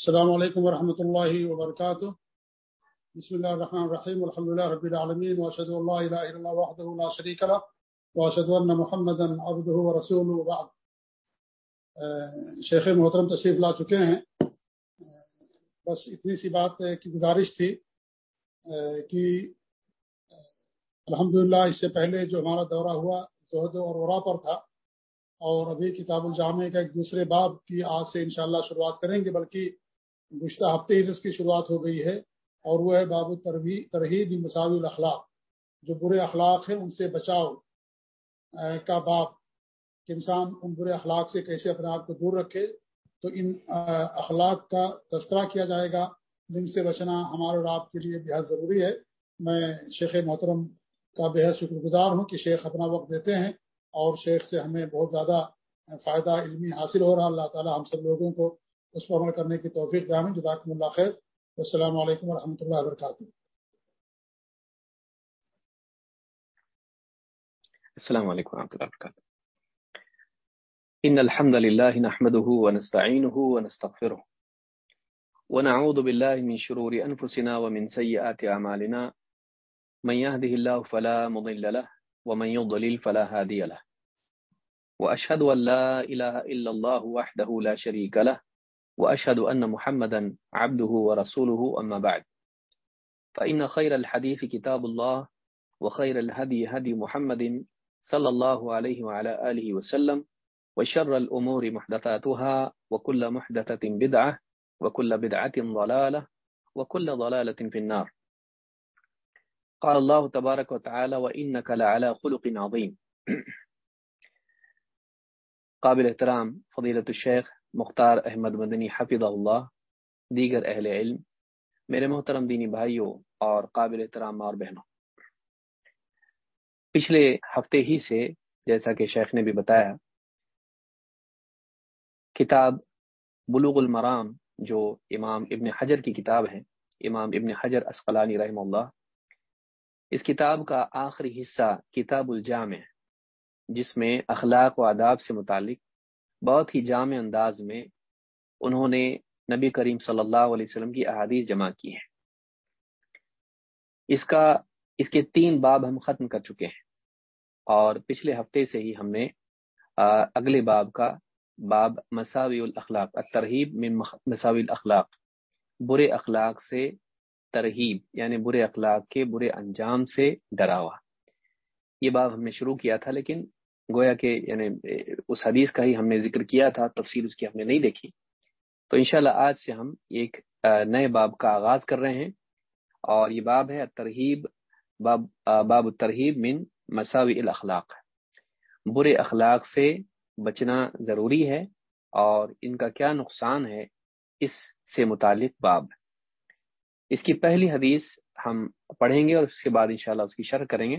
السلام علیکم ورحمۃ اللہ وبرکاتہ۔ بسم اللہ الرحمن الرحیم الحمد لله رب العالمین واشهد ان لا اله الا الله وحده لا شريك له واشهد ان محمدا عبده ورسوله وبعد شیخ محترم تشریف لا چکے ہیں۔ بس اتنی سی بات کی گزارش تھی کہ الحمدللہ اس سے پہلے جو ہمارا دورہ ہوا زہد اور ورا پر تھا، اور ابھی کتاب الجامع کا ایک دوسرے باب کی آج سے انشاءاللہ شروعات کریں گے، بلکہ گزشتہ ہفتے ہی اس کی شروعات ہو گئی ہے اور وہ ہے باب ترہیب مساوی الاخلاق۔ جو برے اخلاق ہیں ان سے بچاؤ کا باب۔ کہ انسان ان برے اخلاق سے کیسے اپنے آپ کو دور رکھے، تو ان اخلاق کا تذکرہ کیا جائے گا۔ جن سے بچنا ہمارے اور آپ کے لیے بہت ضروری ہے۔ میں شیخ محترم کا بےحد شکر گزار ہوں کہ شیخ اپنا وقت دیتے ہیں اور شیخ سے ہمیں بہت زیادہ فائدہ، علمی حاصل ہو رہا۔ اللہ تعالی ہم سب لوگوں کو اس پر عمل کرنے کی توفیق دامن جزاکم اللہ خیر. السلام علیکم ورحمۃ اللہ وبرکاتہ. السلام علیکم ورحمۃ اللہ وبرکاتہ. ان الحمد لله نحمده ونستعينه ونستغفره ونعوذ بالله من شرور انفسنا ومن سيئات اعمالنا. من يهده الله فلا مضل له ومن يضلل فلا هادي له. واشهد ان لا اله الا الله وحده لا شريك له وأشهد أن محمدا عبده ورسوله، أما بعد. فإن خير الحديث كتاب الله، وخير الهدي هدي محمد صلى الله عليه وعلى آله وسلم، وشر الأمور محدثاتها، وكل محدثة بدعة، وكل بدعة ضلالة، وكل ضلالة في النار. قال الله تبارك وتعالى وإنك لعلى خلق عظيم. قابل احترام فضيلة الشيخ مختار احمد مدنی حفظ اللہ، دیگر اہل علم، میرے محترم دینی بھائیوں اور قابل احترام اور بہنوں۔ پچھلے ہفتے ہی سے جیسا کہ شیخ نے بھی بتایا، کتاب بلوغ المرام، جو امام ابن حجر کی کتاب ہے، امام ابن حجر اسقلانی رحم اللہ، اس کتاب کا آخری حصہ کتاب الجامع، جس میں اخلاق و آداب سے متعلق بہت ہی جامع انداز میں انہوں نے نبی کریم صلی اللہ علیہ وسلم کی احادیث جمع کی ہیں۔ اس کا، اس کے تین باب ہم ختم کر چکے ہیں۔ اور پچھلے ہفتے سے ہی ہم نے اگلے باب کا باب مساوی الاخلاق ترہیب میں مساوی الاخلاق۔ برے اخلاق سے ترہیب یعنی برے اخلاق کے برے انجام سے ڈراوا۔ یہ باب ہم نے شروع کیا تھا لیکن گویا کہ یعنی اس حدیث کا ہی ہم نے ذکر کیا تھا، تفصیل اس کی ہم نے نہیں دیکھی۔ تو انشاءاللہ آج سے ہم ایک نئے باب کا آغاز کر رہے ہیں۔ اور یہ باب ہے ترہیب باب باب ترہیب من مساوی الاخلاق۔ برے اخلاق سے بچنا ضروری ہے اور ان کا کیا نقصان ہے، اس سے متعلق باب۔ اس کی پہلی حدیث ہم پڑھیں گے اور اس کے بعد انشاءاللہ اس کی شرح کریں گے۔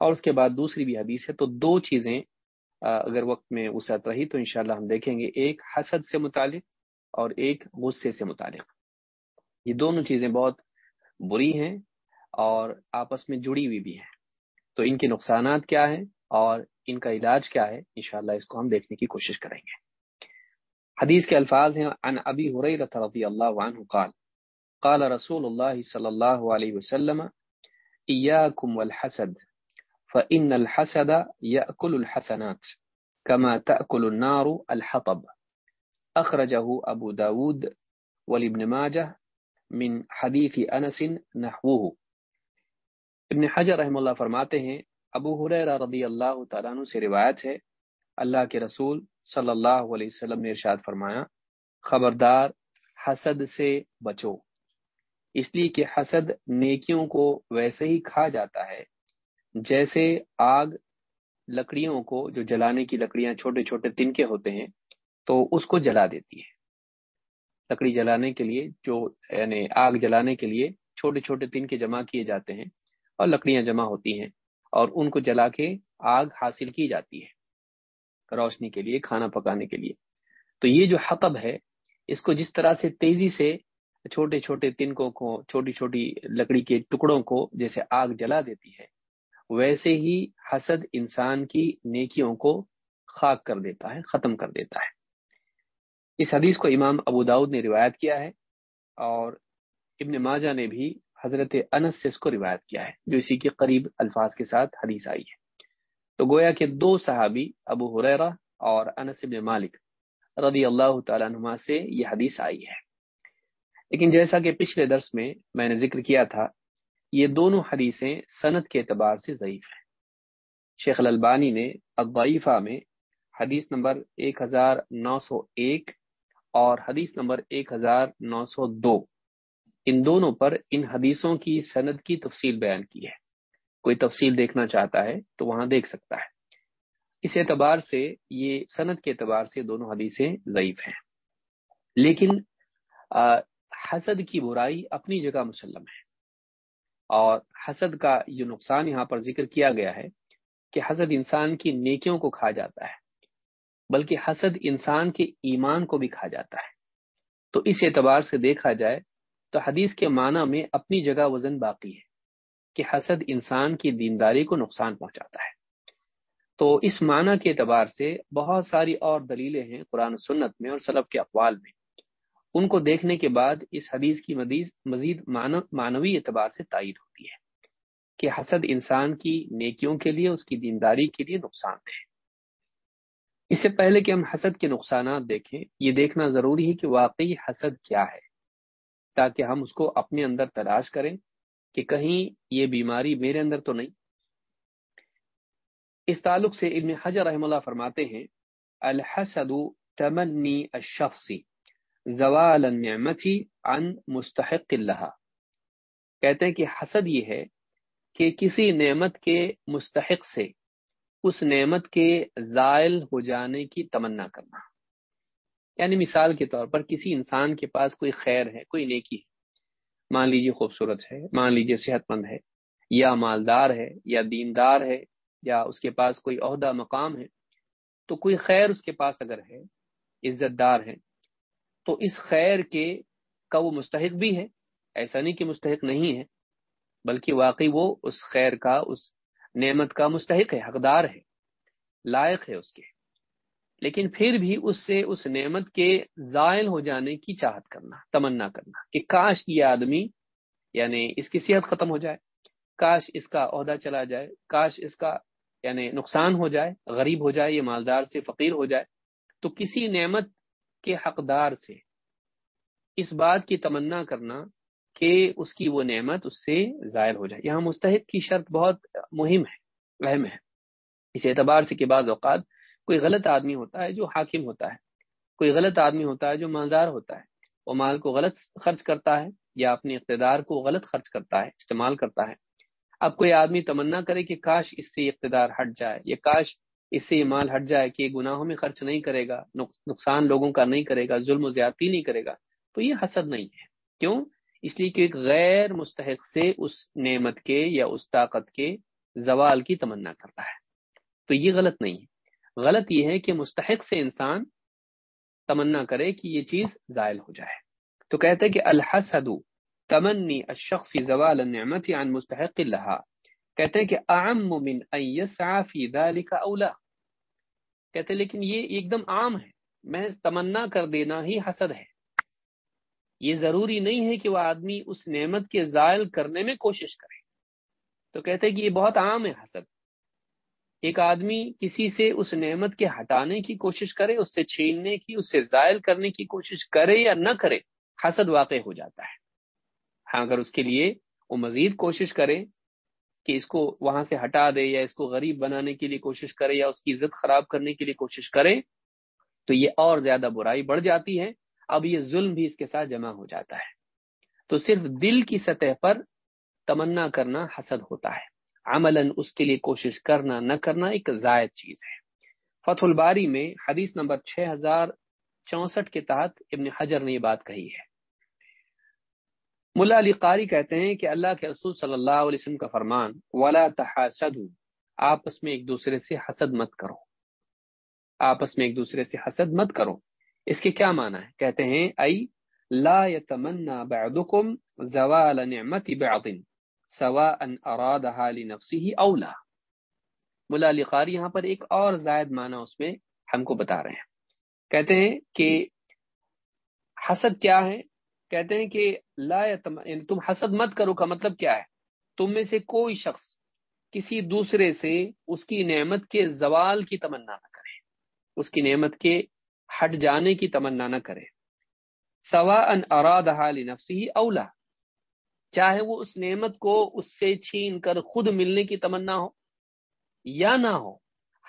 اور اس کے بعد دوسری بھی حدیث ہے، تو دو چیزیں اگر وقت میں وسعت رہی تو انشاءاللہ ہم دیکھیں گے، ایک حسد سے متعلق اور ایک غصے سے متعلق۔ یہ دونوں چیزیں بہت بری ہیں اور آپس میں جڑی ہوئی بھی ہیں۔ تو ان کے نقصانات کیا ہیں اور ان کا علاج کیا ہے، انشاءاللہ اس کو ہم دیکھنے کی کوشش کریں گے۔ حدیث کے الفاظ ہیں، عن ابی رضی اللہ عنہ قال قال رسول اللہ صلی اللہ علیہ وسلم، ایاکم والحسد فإن الحسد يأكل الحسنات كما تأكل النار الحطب. أخرجه أبو داود والابن ماجه من حديث أنس نحوه. ابن حجر رحم اللہ فرماتے ہیں، ابو حریرہ رضی اللہ تعالیٰ عنہ سے روایت ہے، اللہ کے رسول صلی اللہ علیہ وسلم نے ارشاد فرمایا، خبردار حسد سے بچو، اس لیے کہ حسد نیکیوں کو ویسے ہی کھا جاتا ہے۔ جیسے آگ لکڑیوں کو، جو جلانے کی لکڑیاں چھوٹے چھوٹے تنکے ہوتے ہیں، تو اس کو جلا دیتی ہے۔ لکڑی جلانے کے لیے، جو یعنی آگ جلانے کے لیے چھوٹے چھوٹے تنکے جمع کیے جاتے ہیں اور لکڑیاں جمع ہوتی ہیں اور ان کو جلا کے آگ حاصل کی جاتی ہے روشنی کے لیے، کھانا پکانے کے لیے۔ تو یہ جو حتب ہے، اس کو جس طرح سے تیزی سے چھوٹے چھوٹے تنکوں کو چھوٹی چھوٹی لکڑی کے ٹکڑوں کو جیسے آگ جلا دیتی ہے ویسے ہی حسد انسان کی نیکیوں کو خاک کر دیتا ہے، ختم کر دیتا ہے۔ اس حدیث کو امام ابو داود نے روایت کیا ہے اور ابن ماجہ نے بھی حضرت انس سے اس کو روایت کیا ہے، جو اسی کے قریب الفاظ کے ساتھ حدیث آئی ہے۔ تو گویا کہ دو صحابی، ابو حریرہ اور انس ابن مالک رضی اللہ تعالیٰ نما سے یہ حدیث آئی ہے۔ لیکن جیسا کہ پچھلے درس میں میں نے ذکر کیا تھا یہ دونوں حدیثیں صنعت کے اعتبار سے ضعیف ہیں۔ شیخ الالبانی نے اقبائفہ میں حدیث نمبر ایک ہزار نو سو ایک اور حدیث نمبر ایک ہزار نو سو دو ان دونوں پر ان حدیثوں کی سند کی تفصیل بیان کی ہے۔ کوئی تفصیل دیکھنا چاہتا ہے تو وہاں دیکھ سکتا ہے۔ اس اعتبار سے یہ صنعت کے اعتبار سے دونوں حدیثیں ضعیف ہیں۔ لیکن حسد کی برائی اپنی جگہ مسلم ہے۔ اور حسد کا جو نقصان یہاں پر ذکر کیا گیا ہے کہ حسد انسان کی نیکیوں کو کھا جاتا ہے، بلکہ حسد انسان کے ایمان کو بھی کھا جاتا ہے۔ تو اس اعتبار سے دیکھا جائے تو حدیث کے معنی میں اپنی جگہ وزن باقی ہے کہ حسد انسان کی دینداری کو نقصان پہنچاتا ہے۔ تو اس معنی کے اعتبار سے بہت ساری اور دلیلیں ہیں قرآن سنت میں اور سلب کے اقوال میں۔ ان کو دیکھنے کے بعد اس حدیث کی مزید معنوی اعتبار سے تائید ہوتی ہے کہ حسد انسان کی نیکیوں کے لیے، اس کی دینداری کے لیے نقصان ہے۔ اس سے پہلے کہ ہم حسد کے نقصانات دیکھیں، یہ دیکھنا ضروری ہے کہ واقعی حسد کیا ہے، تاکہ ہم اس کو اپنے اندر تلاش کریں کہ کہیں یہ بیماری میرے اندر تو نہیں۔ اس تعلق سے ابن حجر رحم اللہ فرماتے ہیں، الحسد تمنی الشخصی۔ زوال النعمتی عن مستحق اللہ کہتے ہیں کہ حسد یہ ہے کہ کسی نعمت کے مستحق سے اس نعمت کے زائل ہو جانے کی تمنا کرنا۔ یعنی مثال کے طور پر کسی انسان کے پاس کوئی خیر ہے، کوئی نیکی ہے، مان لیجیے خوبصورت ہے، مان لیجیے صحت مند ہے، یا مالدار ہے، یا دیندار ہے، یا اس کے پاس کوئی عہدہ مقام ہے، تو کوئی خیر اس کے پاس اگر ہے عزت دار ہے تو اس خیر کے کا وہ مستحق بھی ہے ایسا نہیں کہ مستحق نہیں ہے بلکہ واقعی وہ اس خیر کا، اس نعمت کا مستحق ہے حقدار ہے لائق ہے اس کے۔ لیکن پھر بھی اس سے اس نعمت کے زائل ہو جانے کی چاہت کرنا، تمنا کرنا کہ کاش یہ آدمی یعنی اس کی صحت ختم ہو جائے، کاش اس کا عہدہ چلا جائے، کاش اس کا یعنی نقصان ہو جائے، غریب ہو جائے، یہ مالدار سے فقیر ہو جائے، تو کسی نعمت کے حقدار سے۔ اس بات کی تمنا کرنا کہ اس کی وہ نعمت اس سے ظاہر ہو جائے۔ یہاں مستحق کی شرط بہت مہم ہے اہم ہے۔ اس اعتبار سے کہ بعض اوقات کوئی غلط آدمی ہوتا ہے جو حاکم ہوتا ہے، کوئی غلط آدمی ہوتا ہے جو مالدار ہوتا ہے۔ وہ مال کو غلط خرچ کرتا ہے یا اپنے اقتدار کو غلط خرچ کرتا ہے، استعمال کرتا ہے۔ اب کوئی آدمی تمنا کرے کہ کاش اس سے اقتدار ہٹ جائے یا کاش اس سے یہ مال ہٹ جائے کہ یہ گناہوں میں خرچ نہیں کرے گا نقصان لوگوں کا نہیں کرے گا، ظلم و زیادتی نہیں کرے گا، تو یہ حسد نہیں ہے۔ کیوں؟ اس لیے کہ ایک غیر مستحق سے اس نعمت کے یا اس طاقت کے زوال کی تمنا کر رہا ہے۔ تو یہ غلط نہیں ہے۔ غلط یہ ہے کہ مستحق سے انسان تمنا کرے کہ یہ چیز زائل ہو جائے۔ تو کہتے کہ الحسد تمنی الشخص زوال النعمت عن مستحق اللہ کہتے ہیں کہ اعم من ان يسعى في ذلك اولا کہتے ہیں لیکن یہ ایک دم عام ہے۔ محض تمنا کر دینا ہی حسد ہے۔ یہ ضروری نہیں ہے کہ وہ آدمی اس نعمت کے زائل کرنے میں کوشش کرے۔ تو کہتے ہیں کہ یہ بہت عام ہے حسد۔ ایک آدمی کسی سے اس نعمت کے ہٹانے کی کوشش کرے، اس سے چھیننے کی، اس سے زائل کرنے کی کوشش کرے یا نہ کرے، حسد واقع ہو جاتا ہے۔ ہاں اگر اس کے لیے وہ مزید کوشش کرے کہ اس کو وہاں سے ہٹا دے یا اس کو غریب بنانے کے لیے کوشش کرے یا اس کی عزت خراب کرنے کے لیے کوشش کرے، تو یہ اور زیادہ برائی بڑھ جاتی ہے۔ اب یہ ظلم بھی اس کے ساتھ جمع ہو جاتا ہے۔ تو صرف دل کی سطح پر تمنا کرنا حسد ہوتا ہے۔ عملا اس کے لیے کوشش کرنا نہ کرنا ایک زائد چیز ہے۔ فتح الباری میں حدیث نمبر چھ ہزار چونسٹھ کے تحت ابن حجر نے یہ بات کہی ہے۔ ملا علی قاری کہتے ہیں کہ اللہ کے رسول صلی اللہ علیہ وسلم کا فرمان، ولا آپس میں ایک دوسرے سے حسد مت کرو۔ آپس میں ایک دوسرے سے حسد مت کرو۔ اس کے کیا معنی ہے؟ کہتے ہیں، ای لا يتمنى بعضكم زوال نعمت بعض، سواء ارادها لنفسه او لا۔ ملا علی قاری یہاں پر ایک اور زائد معنی اس میں ہم کو بتا رہے ہیں۔ کہتے ہیں کہ حسد کیا ہے؟ کہتے ہیں کہ لا یعنی تم حسد مت کرو کا مطلب کیا ہے؟ تم میں سے کوئی شخص کسی دوسرے سے اس کی نعمت کے زوال کی تمنا نہ کرے، اس کی نعمت کے ہٹ جانے کی تمنا نہ کرے۔ سوا ان اراد حال نفسی اولا چاہے وہ اس نعمت کو اس سے چھین کر خود ملنے کی تمنا ہو یا نہ ہو،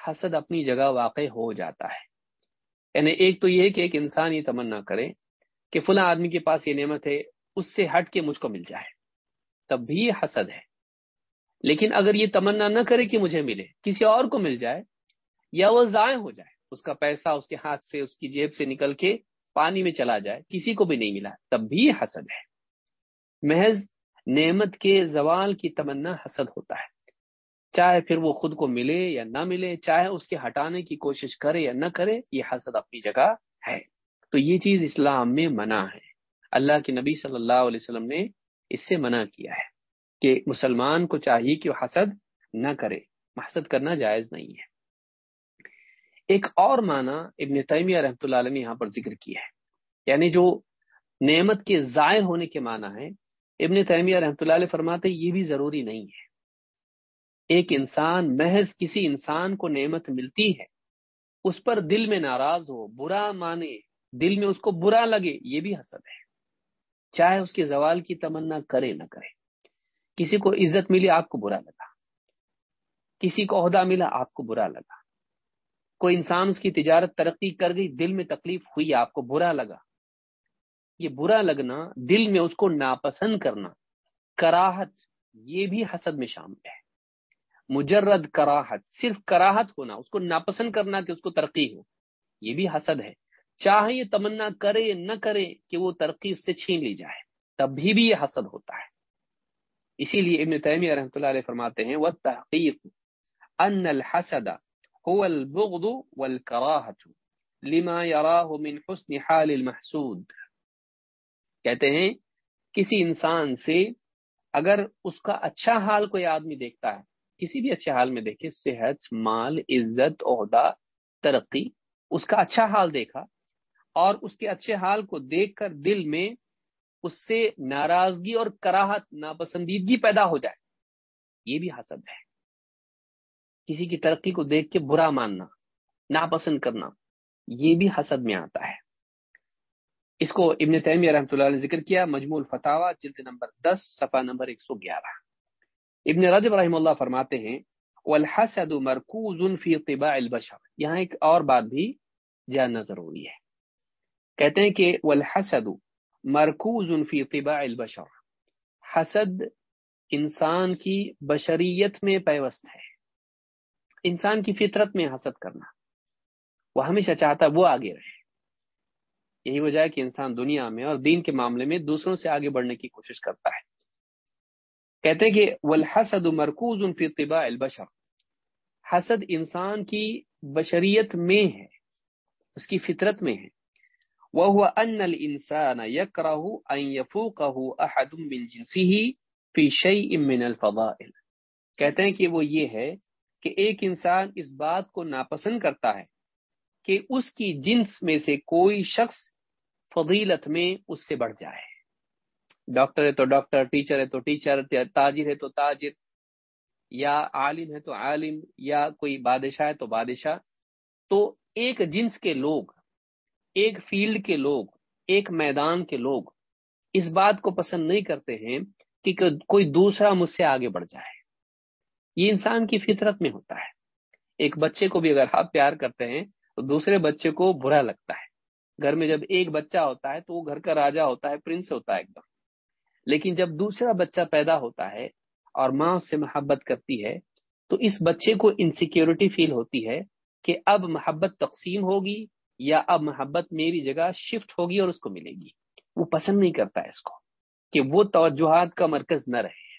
حسد اپنی جگہ واقع ہو جاتا ہے۔ یعنی ایک تو یہ کہ ایک انسان یہ تمنا کرے کہ فلاں آدمی کے پاس یہ نعمت ہے، اس سے ہٹ کے مجھ کو مل جائے۔ تب بھی حسد ہے۔ لیکن اگر یہ تمنا نہ کرے کہ مجھے ملے، کسی اور کو مل جائے، یا وہ ضائع ہو جائے، اس کا پیسہ اس کے ہاتھ سے، اس کی جیب سے نکل کے پانی میں چلا جائے، کسی کو بھی نہیں ملا، تب بھی حسد ہے۔ محض نعمت کے زوال کی تمنا حسد ہوتا ہے۔ چاہے پھر وہ خود کو ملے یا نہ ملے، چاہے اس کے ہٹانے کی کوشش کرے یا نہ کرے، یہ حسد اپنی جگہ ہے۔ تو یہ چیز اسلام میں منع ہے۔ اللہ کے نبی صلی اللہ علیہ وسلم نے اس سے منع کیا ہے کہ مسلمان کو چاہیے کہ وہ حسد نہ کرے۔ حسد کرنا جائز نہیں ہے۔ ایک اور معنی ابن تیمیہ رحمۃ اللہ علیہ نے یہاں پر ذکر کیا ہے۔ یعنی جو نعمت کے ضائع ہونے کے معنی ہے ابن تیمیہ رحمۃ اللہ علیہ فرماتے یہ بھی ضروری نہیں ہے۔ ایک انسان، محض کسی انسان کو نعمت ملتی ہے، اس پر دل میں ناراض ہو، برا مانے دل میں اس کو برا لگے، یہ بھی حسد ہے۔ چاہے اس کے زوال کی تمنا کرے نہ کرے۔ کسی کو عزت ملی آپ کو برا لگا۔ کسی کو عہدہ ملا آپ کو برا لگا۔ کوئی انسان اس کی تجارت ترقی کر گئی، دل میں تکلیف ہوئی، آپ کو برا لگا۔ یہ برا لگنا، دل میں اس کو ناپسند کرنا، کراہت، یہ بھی حسد میں شامل ہے۔ مجرد کراہت، صرف کراہت ہونا، اس کو ناپسند کرنا کہ اس کو ترقی ہو، یہ بھی حسد ہے۔ چاہے یہ تمنا کرے نہ کرے کہ وہ ترقی اس سے چھین لی جائے تب بھی بھی یہ حسد ہوتا ہے۔ اسی لیے ابن تیمیہ رحمۃ اللہ علیہ فرماتے ہیں وہ تحقیق ان الحسد هو البغض والكراهه لما يراه من حسن حال المحسود۔ کہتے ہیں، کسی انسان سے اگر اس کا اچھا حال کوئی آدمی دیکھتا ہے، کسی بھی اچھے حال میں دیکھے، صحت، مال، عزت، عہدہ، ترقی، اس کا اچھا حال دیکھا اور اس کے اچھے حال کو دیکھ کر دل میں اس سے ناراضگی اور کراہت، ناپسندیدگی پیدا ہو جائے۔ یہ بھی حسد ہے۔ کسی کی ترقی کو دیکھ کے برا ماننا، ناپسند کرنا، یہ بھی حسد میں آتا ہے۔ اس کو ابن تیمیہ رحمۃ اللہ نے ذکر کیا مجموع فتح جلد نمبر دس، صفحہ نمبر ایک سو گیارہ۔ ابن رجب رحم اللہ فرماتے ہیں، والحسد مرکوز فی طباع البشر۔ یہاں ایک اور بات بھی جاننا ضروری ہے۔ کہتے ہیں کہ والحسد مرکوز فی طباع البشر۔ حسد انسان کی بشریت میں پیوست ہے۔ انسان کی فطرت میں حسد کرنا۔ وہ ہمیشہ چاہتا وہ آگے رہے۔ یہی وجہ ہے کہ انسان دنیا میں اور دین کے معاملے میں دوسروں سے آگے بڑھنے کی کوشش کرتا ہے۔ کہتے ہیں کہ والحسد مرکوز فی طباع البشر۔ حسد انسان کی بشریت میں ہے، اس کی فطرت میں ہے۔ وہ ان الانسان يكره ان يفوقه احد من جنسه في شيء من الفضائل. کہتے ہیں کہ وہ یہ ہے کہ ایک انسان اس بات کو ناپسند کرتا ہے کہ اس کی جنس میں سے کوئی شخص فضیلت میں اس سے بڑھ جائے۔ ڈاکٹر ہے تو ڈاکٹر، ٹیچر ہے تو ٹیچر تاجر ہے تو تاجر، یا عالم ہے تو عالم، یا کوئی بادشاہ ہے تو بادشاہ۔ تو ایک جنس کے لوگ ایک فیلڈ کے لوگ، ایک میدان کے لوگ اس بات کو پسند نہیں کرتے ہیں کہ کوئی دوسرا مجھ سے آگے بڑھ جائے۔ یہ انسان کی فطرت میں ہوتا ہے۔ ایک بچے کو بھی اگر آپ پیار کرتے ہیں تو دوسرے بچے کو برا لگتا ہے۔ گھر میں جب ایک بچہ ہوتا ہے تو وہ گھر کا راجا ہوتا ہے، پرنس ہوتا ہے ایک دم۔ لیکن جب دوسرا بچہ پیدا ہوتا ہے اور ماں اس سے محبت کرتی ہے تو اس بچے کو انسیکیورٹی فیل ہوتی ہے کہ اب محبت تقسیم ہوگی یا اب محبت میری جگہ شفٹ ہوگی اور اس کو ملے گی۔ وہ پسند نہیں کرتا ہے اس کو کہ وہ توجہات کا مرکز نہ رہے۔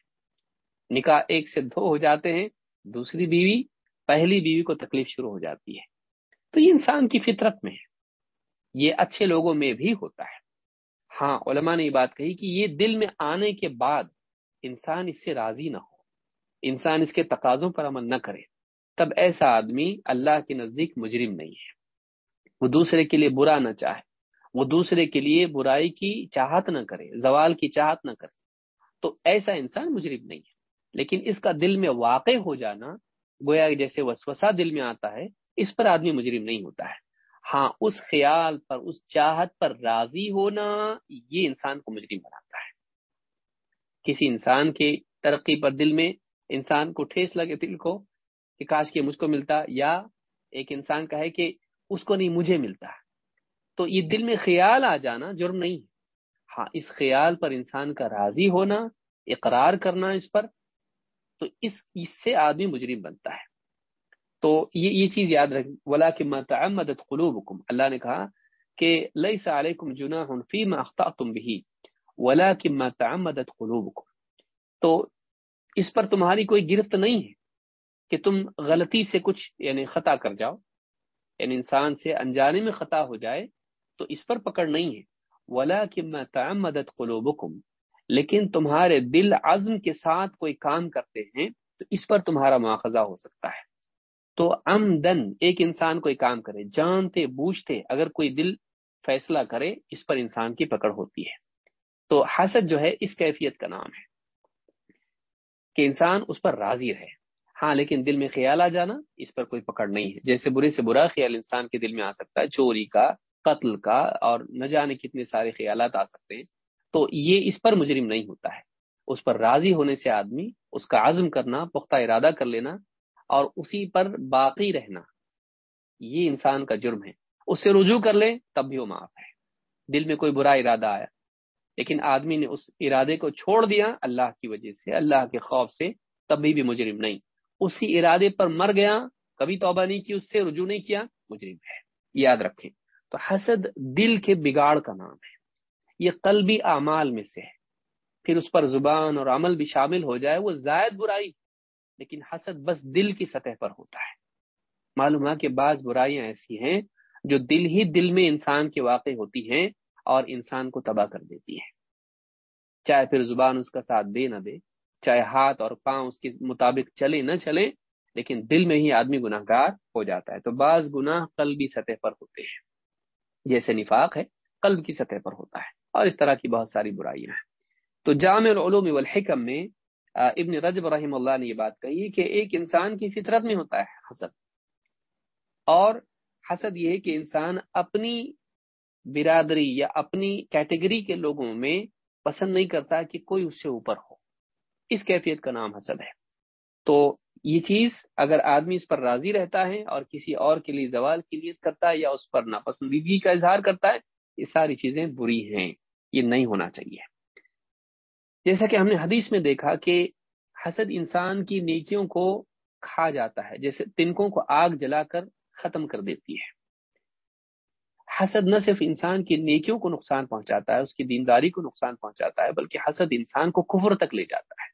نکاح ایک سے دو ہو جاتے ہیں، دوسری بیوی، پہلی بیوی کو تکلیف شروع ہو جاتی ہے۔ تو یہ انسان کی فطرت میں ہے۔ یہ اچھے لوگوں میں بھی ہوتا ہے۔ ہاں علماء نے یہ بات کہی کہ یہ دل میں آنے کے بعد انسان اس سے راضی نہ ہو۔ انسان اس کے تقاضوں پر عمل نہ کرے۔ تب ایسا آدمی اللہ کے نزدیک مجرم نہیں ہے۔ وہ دوسرے کے لیے برا نہ چاہے، وہ دوسرے کے لیے برائی کی چاہت نہ کرے، زوال کی چاہت نہ کرے۔ تو ایسا انسان مجرم نہیں ہے۔ لیکن اس کا دل میں واقع ہو جانا، گویا جیسے وسوسہ دل میں آتا ہے، اس پر آدمی مجرم نہیں ہوتا ہے۔ ہاں اس خیال پر، اس چاہت پر راضی ہونا یہ انسان کو مجرم بناتا ہے۔ کسی انسان کے ترقی پر دل میں انسان کو ٹھیس لگے، دل کو کہ کاش کے مجھ کو ملتا، یا ایک انسان کا ہے کہ اس کو نہیں، مجھے ملتا۔ تو یہ دل میں خیال آ جانا جرم نہیں۔ ہے ہاں اس خیال پر انسان کا راضی ہونا، اقرار کرنا اس پر، تو اس اس سے آدمی مجرم بنتا ہے۔ تو یہ یہ چیز یاد رکھ ولا کہ متعمدت قلوبکم اللہ نے کہا کہ لیس علیکم جناح فیما اخطأتم به ولكن ما تعمدت قلوبکم تو اس پر تمہاری کوئی گرفت نہیں ہے کہ تم غلطی سے کچھ یعنی خطا کر جاؤ۔ یعنی انسان سے انجانے میں خطا ہو جائے تو اس پر پکڑ نہیں ہے۔ ولا کہ میں تعمدت قلوبکم لیکن تمہارے دل عزم کے ساتھ کوئی کام کرتے ہیں تو اس پر تمہارا مواخذہ ہو سکتا ہے۔ تو امدن ایک انسان کوئی کام کرے، جانتے، بوجھتے، اگر کوئی دل فیصلہ کرے، اس پر انسان کی پکڑ ہوتی ہے۔ تو حسد جو ہے اس کیفیت کا نام ہے کہ انسان اس پر راضی رہے۔ ہاں لیکن دل میں خیال آ جانا اس پر کوئی پکڑ نہیں ہے۔ جیسے برے سے برا خیال انسان کے دل میں آ سکتا ہے، چوری کا، قتل کا، اور نہ جانے کتنے سارے خیالات آ سکتے ہیں۔ تو یہ اس پر مجرم نہیں ہوتا ہے۔ اس پر راضی ہونے سے آدمی، اس کا عزم کرنا، پختہ ارادہ کر لینا، اور اسی پر باقی رہنا، یہ انسان کا جرم ہے۔ اس سے رجوع کر لے، تب بھی وہ معاف ہے۔ دل میں کوئی برا ارادہ آیا، لیکن آدمی نے اس ارادے کو چھوڑ دیا اللہ کی وجہ سے، اللہ کے خوف سے تبھی بھی مجرم نہیں۔ اسی ارادے پر مر گیا، کبھی توبہ نہیں کی، اس سے رجوع نہیں کیا، مجرم ہے، یاد رکھیں۔ تو حسد دل کے بگاڑ کا نام ہے۔ یہ قلبی اعمال میں سے ہے۔ پھر اس پر زبان اور عمل بھی شامل ہو جائے، وہ زائد برائی، لیکن حسد بس دل کی سطح پر ہوتا ہے۔ معلوم ہے کہ بعض برائیاں ایسی ہیں جو دل ہی دل میں انسان کے واقع ہوتی ہیں اور انسان کو تباہ کر دیتی ہے چاہے پھر زبان اس کا ساتھ دے نہ دے چاہے ہاتھ اور پاؤں اس کے مطابق چلے نہ چلے، لیکن دل میں ہی آدمی گناہ گار ہو جاتا ہے۔ تو بعض گناہ قلبی سطح پر ہوتے ہیں۔ جیسے نفاق ہے، قلب کی سطح پر ہوتا ہے اور اس طرح کی بہت ساری برائیاں ہیں۔ تو جامع العلوم والحکم میں ابن رجب رحم اللہ نے یہ بات کہی کہ ایک انسان کی فطرت میں ہوتا ہے حسد۔ اور حسد یہ ہے کہ انسان اپنی برادری یا اپنی کیٹیگری کے لوگوں میں پسند نہیں کرتا کہ کوئی اس سے اوپر ہو۔ اس کیفیت کا نام حسد ہے۔ تو یہ چیز اگر آدمی اس پر راضی رہتا ہے اور کسی اور کے لیے زوال کی نیت کرتا ہے یا اس پر ناپسندیدگی کا اظہار کرتا ہے، یہ ساری چیزیں بری ہیں۔ یہ نہیں ہونا چاہیے۔ جیسا کہ ہم نے حدیث میں دیکھا کہ حسد انسان کی نیکیوں کو کھا جاتا ہے، جیسے تنکوں کو آگ جلا کر ختم کر دیتی ہے۔ حسد نہ صرف انسان کی نیکیوں کو نقصان پہنچاتا ہے، اس کی دینداری کو نقصان پہنچاتا ہے، بلکہ حسد انسان کو کفر تک لے جاتا ہے۔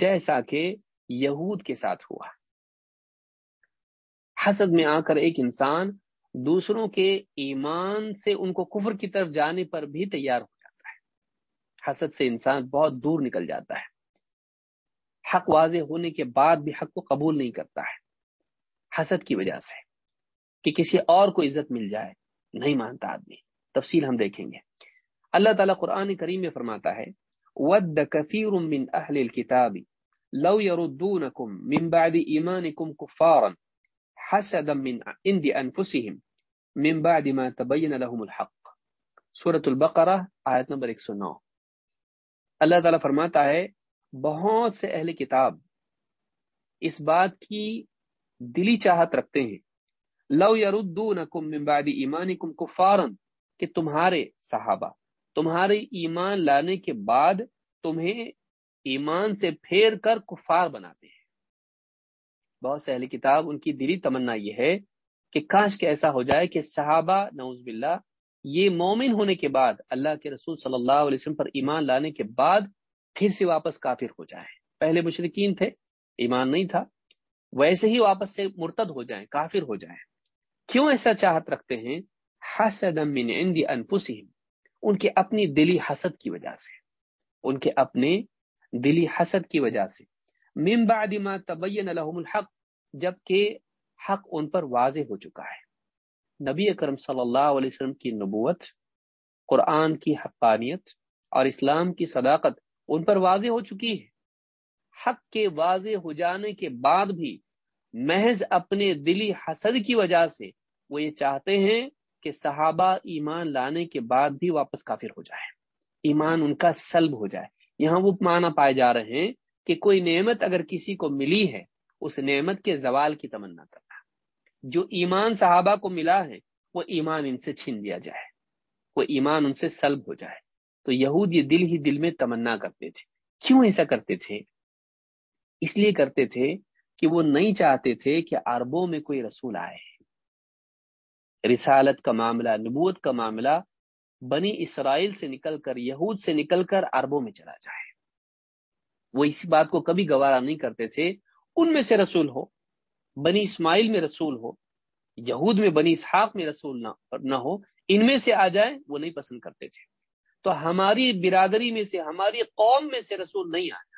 جیسا کہ یہود کے ساتھ ہوا۔ حسد میں آ کر ایک انسان دوسروں کے ایمان سے ان کو کفر کی طرف جانے پر بھی تیار ہو جاتا ہے۔ حسد سے انسان بہت دور نکل جاتا ہے۔ حق واضح ہونے کے بعد بھی حق کو قبول نہیں کرتا ہے۔ حسد کی وجہ سے کہ کسی اور کو عزت مل جائے، نہیں مانتا آدمی۔ تفصیل ہم دیکھیں گے۔ اللہ تعالیٰ قرآن کریم میں فرماتا ہے ود کثیر من اہل الكتاب. لو يردونكم من بعد ایمانكم كفارا حسدا من عند انفسهم من بعد ما تبين لهم الحق. سورة البقرہ آیت نمبر 109 اللہ تعالیٰ فرماتا ہے، بہت سے اہل کتاب اس بات کی دلی چاہت رکھتے ہیں. لو یردونکم من بعد ایمانکم کفارا کہ تمہارے صحابہ تمہارے ایمان لانے کے بعد تمہیں ایمان سے پھیر کر کفار بناتے ہیں۔ بہت سے اہل کتاب، ان کی دلی تمنا یہ ہے کہ کاش کے ایسا ہو جائے کہ صحابہ، نعوذ باللہ، یہ مومن ہونے کے بعد، اللہ کے رسول صلی اللہ علیہ وسلم پر ایمان لانے کے بعد پھر سے واپس کافر ہو جائیں۔ پہلے مشرقین تھے، ایمان نہیں تھا، ویسے ہی واپس سے مرتد ہو جائیں، کافر ہو جائیں۔ کیوں ایسا چاہت رکھتے ہیں؟ من عند انفسهم ان کے اپنی دلی حسد کی وجہ سے۔ ان کے اپنے دلی حسد کی وجہ سے۔ من بعد ما تبین لهم الحق جبکہ حق ان پر واضح ہو چکا ہے۔ نبی اکرم صلی اللہ علیہ وسلم کی نبوت، قرآن کی حقانیت اور اسلام کی صداقت ان پر واضح ہو چکی ہے۔ حق کے واضح ہو جانے کے بعد بھی محض اپنے دلی حسد کی وجہ سے وہ یہ چاہتے ہیں کہ صحابہ ایمان لانے کے بعد بھی واپس کافر ہو جائے۔ ایمان ان کا سلب ہو جائے۔ یہاں وہ معنی پائے جا رہے ہیں کہ کوئی نعمت اگر کسی کو ملی ہے، اس نعمت کے زوال کی تمنا کرنا۔ جو ایمان صحابہ کو ملا ہے، وہ ایمان ان سے چھین دیا جائے۔ وہ ایمان ان سے سلب ہو جائے۔ تو یہود یہ دل ہی دل میں تمنا کرتے تھے۔ کیوں ایسا کرتے تھے؟ اس لیے کرتے تھے کہ وہ نہیں چاہتے تھے کہ عربوں میں کوئی رسول آئے۔ رسالت کا معاملہ، نبوت کا معاملہ بنی اسرائیل سے نکل کر، یہود سے نکل کر عربوں میں چلا جائے۔ وہ اسی بات کو کبھی گوارا نہیں کرتے تھے، ان میں سے رسول ہو، بنی اسماعیل میں رسول ہو، یہود میں بنی اسحاق میں رسول نہ ہو، ان میں سے آ جائے، وہ نہیں پسند کرتے تھے۔ تو ہماری برادری میں سے، ہماری قوم میں سے رسول نہیں آیا۔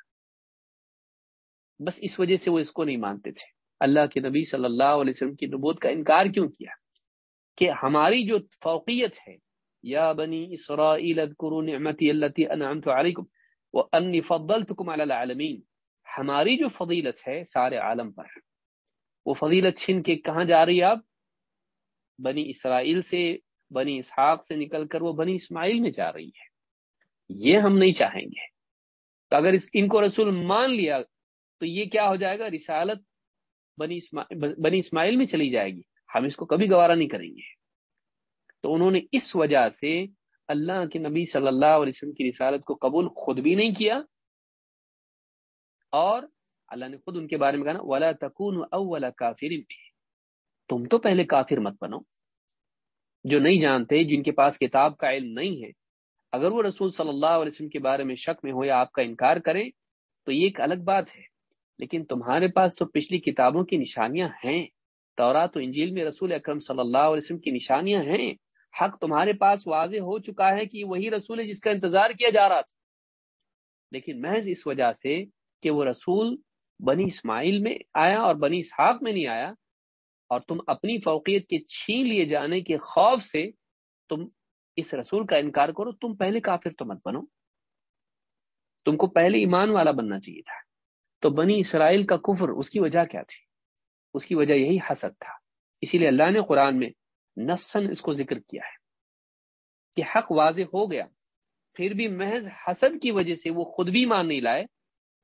بس اس وجہ سے وہ اس کو نہیں مانتے تھے۔ اللہ کے نبی صلی اللہ علیہ وسلم کی نبوت کا انکار کیوں کیا؟ کہ ہماری جو فوقیت ہے، یا بنی اسرائیل اذکروا نعمتی اللتی انعمت علیکم وانی فضلتکم علی العالمین۔ ہماری جو فضیلت ہے سارے عالم پر۔ وہ فضیلت چھن کے کہاں جا رہی ہے اب بنی اسرائیل سے، بنی اسحاق سے نکل کر وہ بنی اسماعیل میں جا رہی ہے۔ یہ ہم نہیں چاہیں گے۔ تو اگر اس، ان کو رسول مان لیا تو یہ کیا ہو جائے گا؟ رسالت بنی اسماعیل بنی اسماعیل میں چلی جائے گی۔ ہم اس کو کبھی گوارا نہیں کریں گے۔ تو انہوں نے اس وجہ سے اللہ کے نبی صلی اللہ علیہ وسلم کی رسالت کو قبول خود بھی نہیں کیا اور اللہ نے خود ان کے بارے میں کہا، ولا تکون اول کافر تم تو پہلے کافر مت بنو، جو نہیں جانتے، جن کے پاس کتاب کا علم نہیں ہے۔ اگر وہ رسول صلی اللہ علیہ وسلم کے بارے میں شک میں ہو یا آپ کا انکار کریں، تو یہ ایک الگ بات ہے۔ لیکن تمہارے پاس تو پچھلی کتابوں کی نشانیاں ہیں۔ تورات و انجیل میں رسول اکرم صلی اللہ علیہ وسلم کی نشانیاں ہیں۔ حق تمہارے پاس واضح ہو چکا ہے کہ وہی رسول ہے جس کا انتظار کیا جا رہا تھا۔ لیکن محض اس وجہ سے کہ وہ رسول بنی اسماعیل میں آیا اور بنی اسحاق میں نہیں آیا اور تم اپنی فوقیت کے چھین لیے جانے کے خوف سے تم اس رسول کا انکار کرو، تم پہلے کافر تو مت بنو۔ تم کو پہلے ایمان والا بننا چاہیے تھا۔ تو بنی اسرائیل کا کفر اس کی وجہ کیا تھی؟ اس کی وجہ یہی حسد تھا۔ اسی لیے اللہ نے قرآن میں نسن اس کو ذکر کیا ہے کہ حق واضح ہو گیا، پھر بھی محض حسد کی وجہ سے وہ خود بھی مان نہیں لائے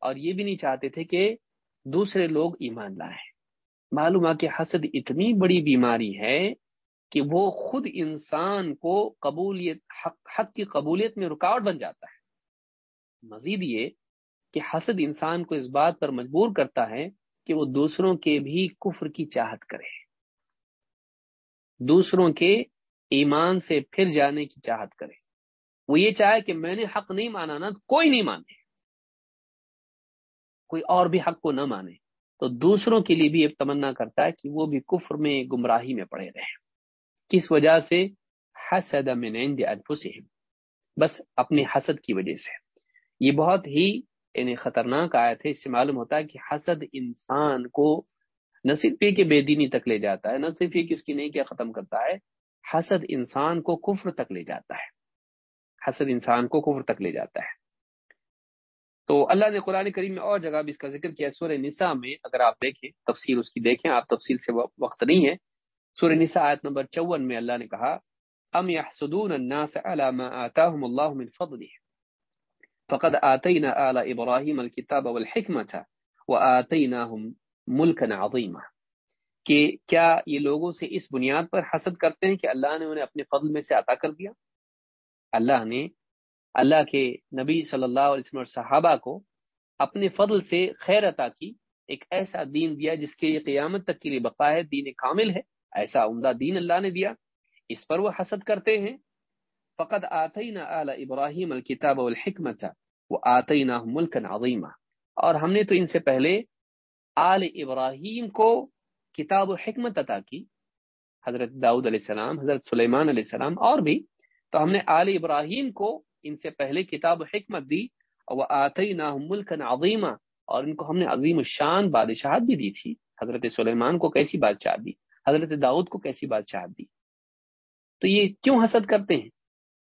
اور یہ بھی نہیں چاہتے تھے کہ دوسرے لوگ ایمان لائے معلوم ہے کہ حسد اتنی بڑی بیماری ہے کہ وہ خود انسان کو قبولیت، حق حق کی قبولیت میں رکاوٹ بن جاتا ہے۔ مزید یہ کہ حسد انسان کو اس بات پر مجبور کرتا ہے کہ وہ دوسروں کے بھی کفر کی چاہت کرے۔ دوسروں کے ایمان سے پھر جانے کی چاہت کرے۔ وہ یہ چاہے کہ میں نے حق نہیں مانا نا، کوئی نہیں مانے۔ کوئی اور بھی حق کو نہ مانے۔ تو دوسروں کے لیے بھی ایک تمنا کرتا ہے کہ وہ بھی کفر میں گمراہی میں پڑے رہے۔ کس وجہ سے؟ حسد من عند انفسهم بس اپنے حسد کی وجہ سے۔ یہ بہت ہی یعنی خطرناک آیت ہے۔ اس سے معلوم ہوتا ہے کہ حسد انسان کو نہ صرف یہ کہ بے دینی تک لے جاتا ہے، نہ صرف یہ کہ اس کی نہیں کیا ختم کرتا ہے، حسد انسان کو کفر تک لے جاتا ہے۔ حسد انسان کو کفر تک لے جاتا ہے۔ تو اللہ نے قرآن کریم میں اور جگہ بھی اس کا ذکر کیا سورہ نساء میں، اگر آپ دیکھیں، تفصیل اس کی دیکھیں، آپ تفصیل سے وقت نہیں ہے۔ سورہ نساء آیت نمبر چون میں اللہ نے کہا، ام يحسدون الناس على ما آتاهم الله من فضله فقد آتينا آل ابراهيم الكتاب والحكمة وآتيناهم ملكا عظيما۔ کہ کیا یہ لوگوں سے اس بنیاد پر حسد کرتے ہیں کہ اللہ نے انہیں اپنے فضل میں سے عطا کر دیا؟ اللہ نے، اللہ کے نبی صلی اللہ علیہ وسلم اور صحابہ کو اپنے فضل سے خیر عطا کی، ایک ایسا دین دیا جس کے لیے قیامت تک کے لیے بقا ہے دین کامل ہے، ایسا عمدہ دین اللہ نے دیا۔ اس پر وہ حسد کرتے ہیں۔ فقط آتی نہ ابراہیم الکتاب الحکمت وہ آتی نہ ملک عظیمہ اور ہم نے تو ان سے پہلے آل ابراہیم کو کتاب و حکمت عطا کی، حضرت داؤد علیہ السلام، حضرت سلیمان علیہ السلام اور بھی۔ تو ہم نے آل ابراہیم کو ان سے پہلے کتاب و حکمت دی اور وہ آتی نہ ملک عظیمہ اور ان کو ہم نے عظیم الشان بادشاہت بھی دی تھی، حضرت سلیمان کو کیسی بادشاہ دی، حضرت داؤد کو کیسی بادشاہت دی۔ تو یہ کیوں حسد کرتے ہیں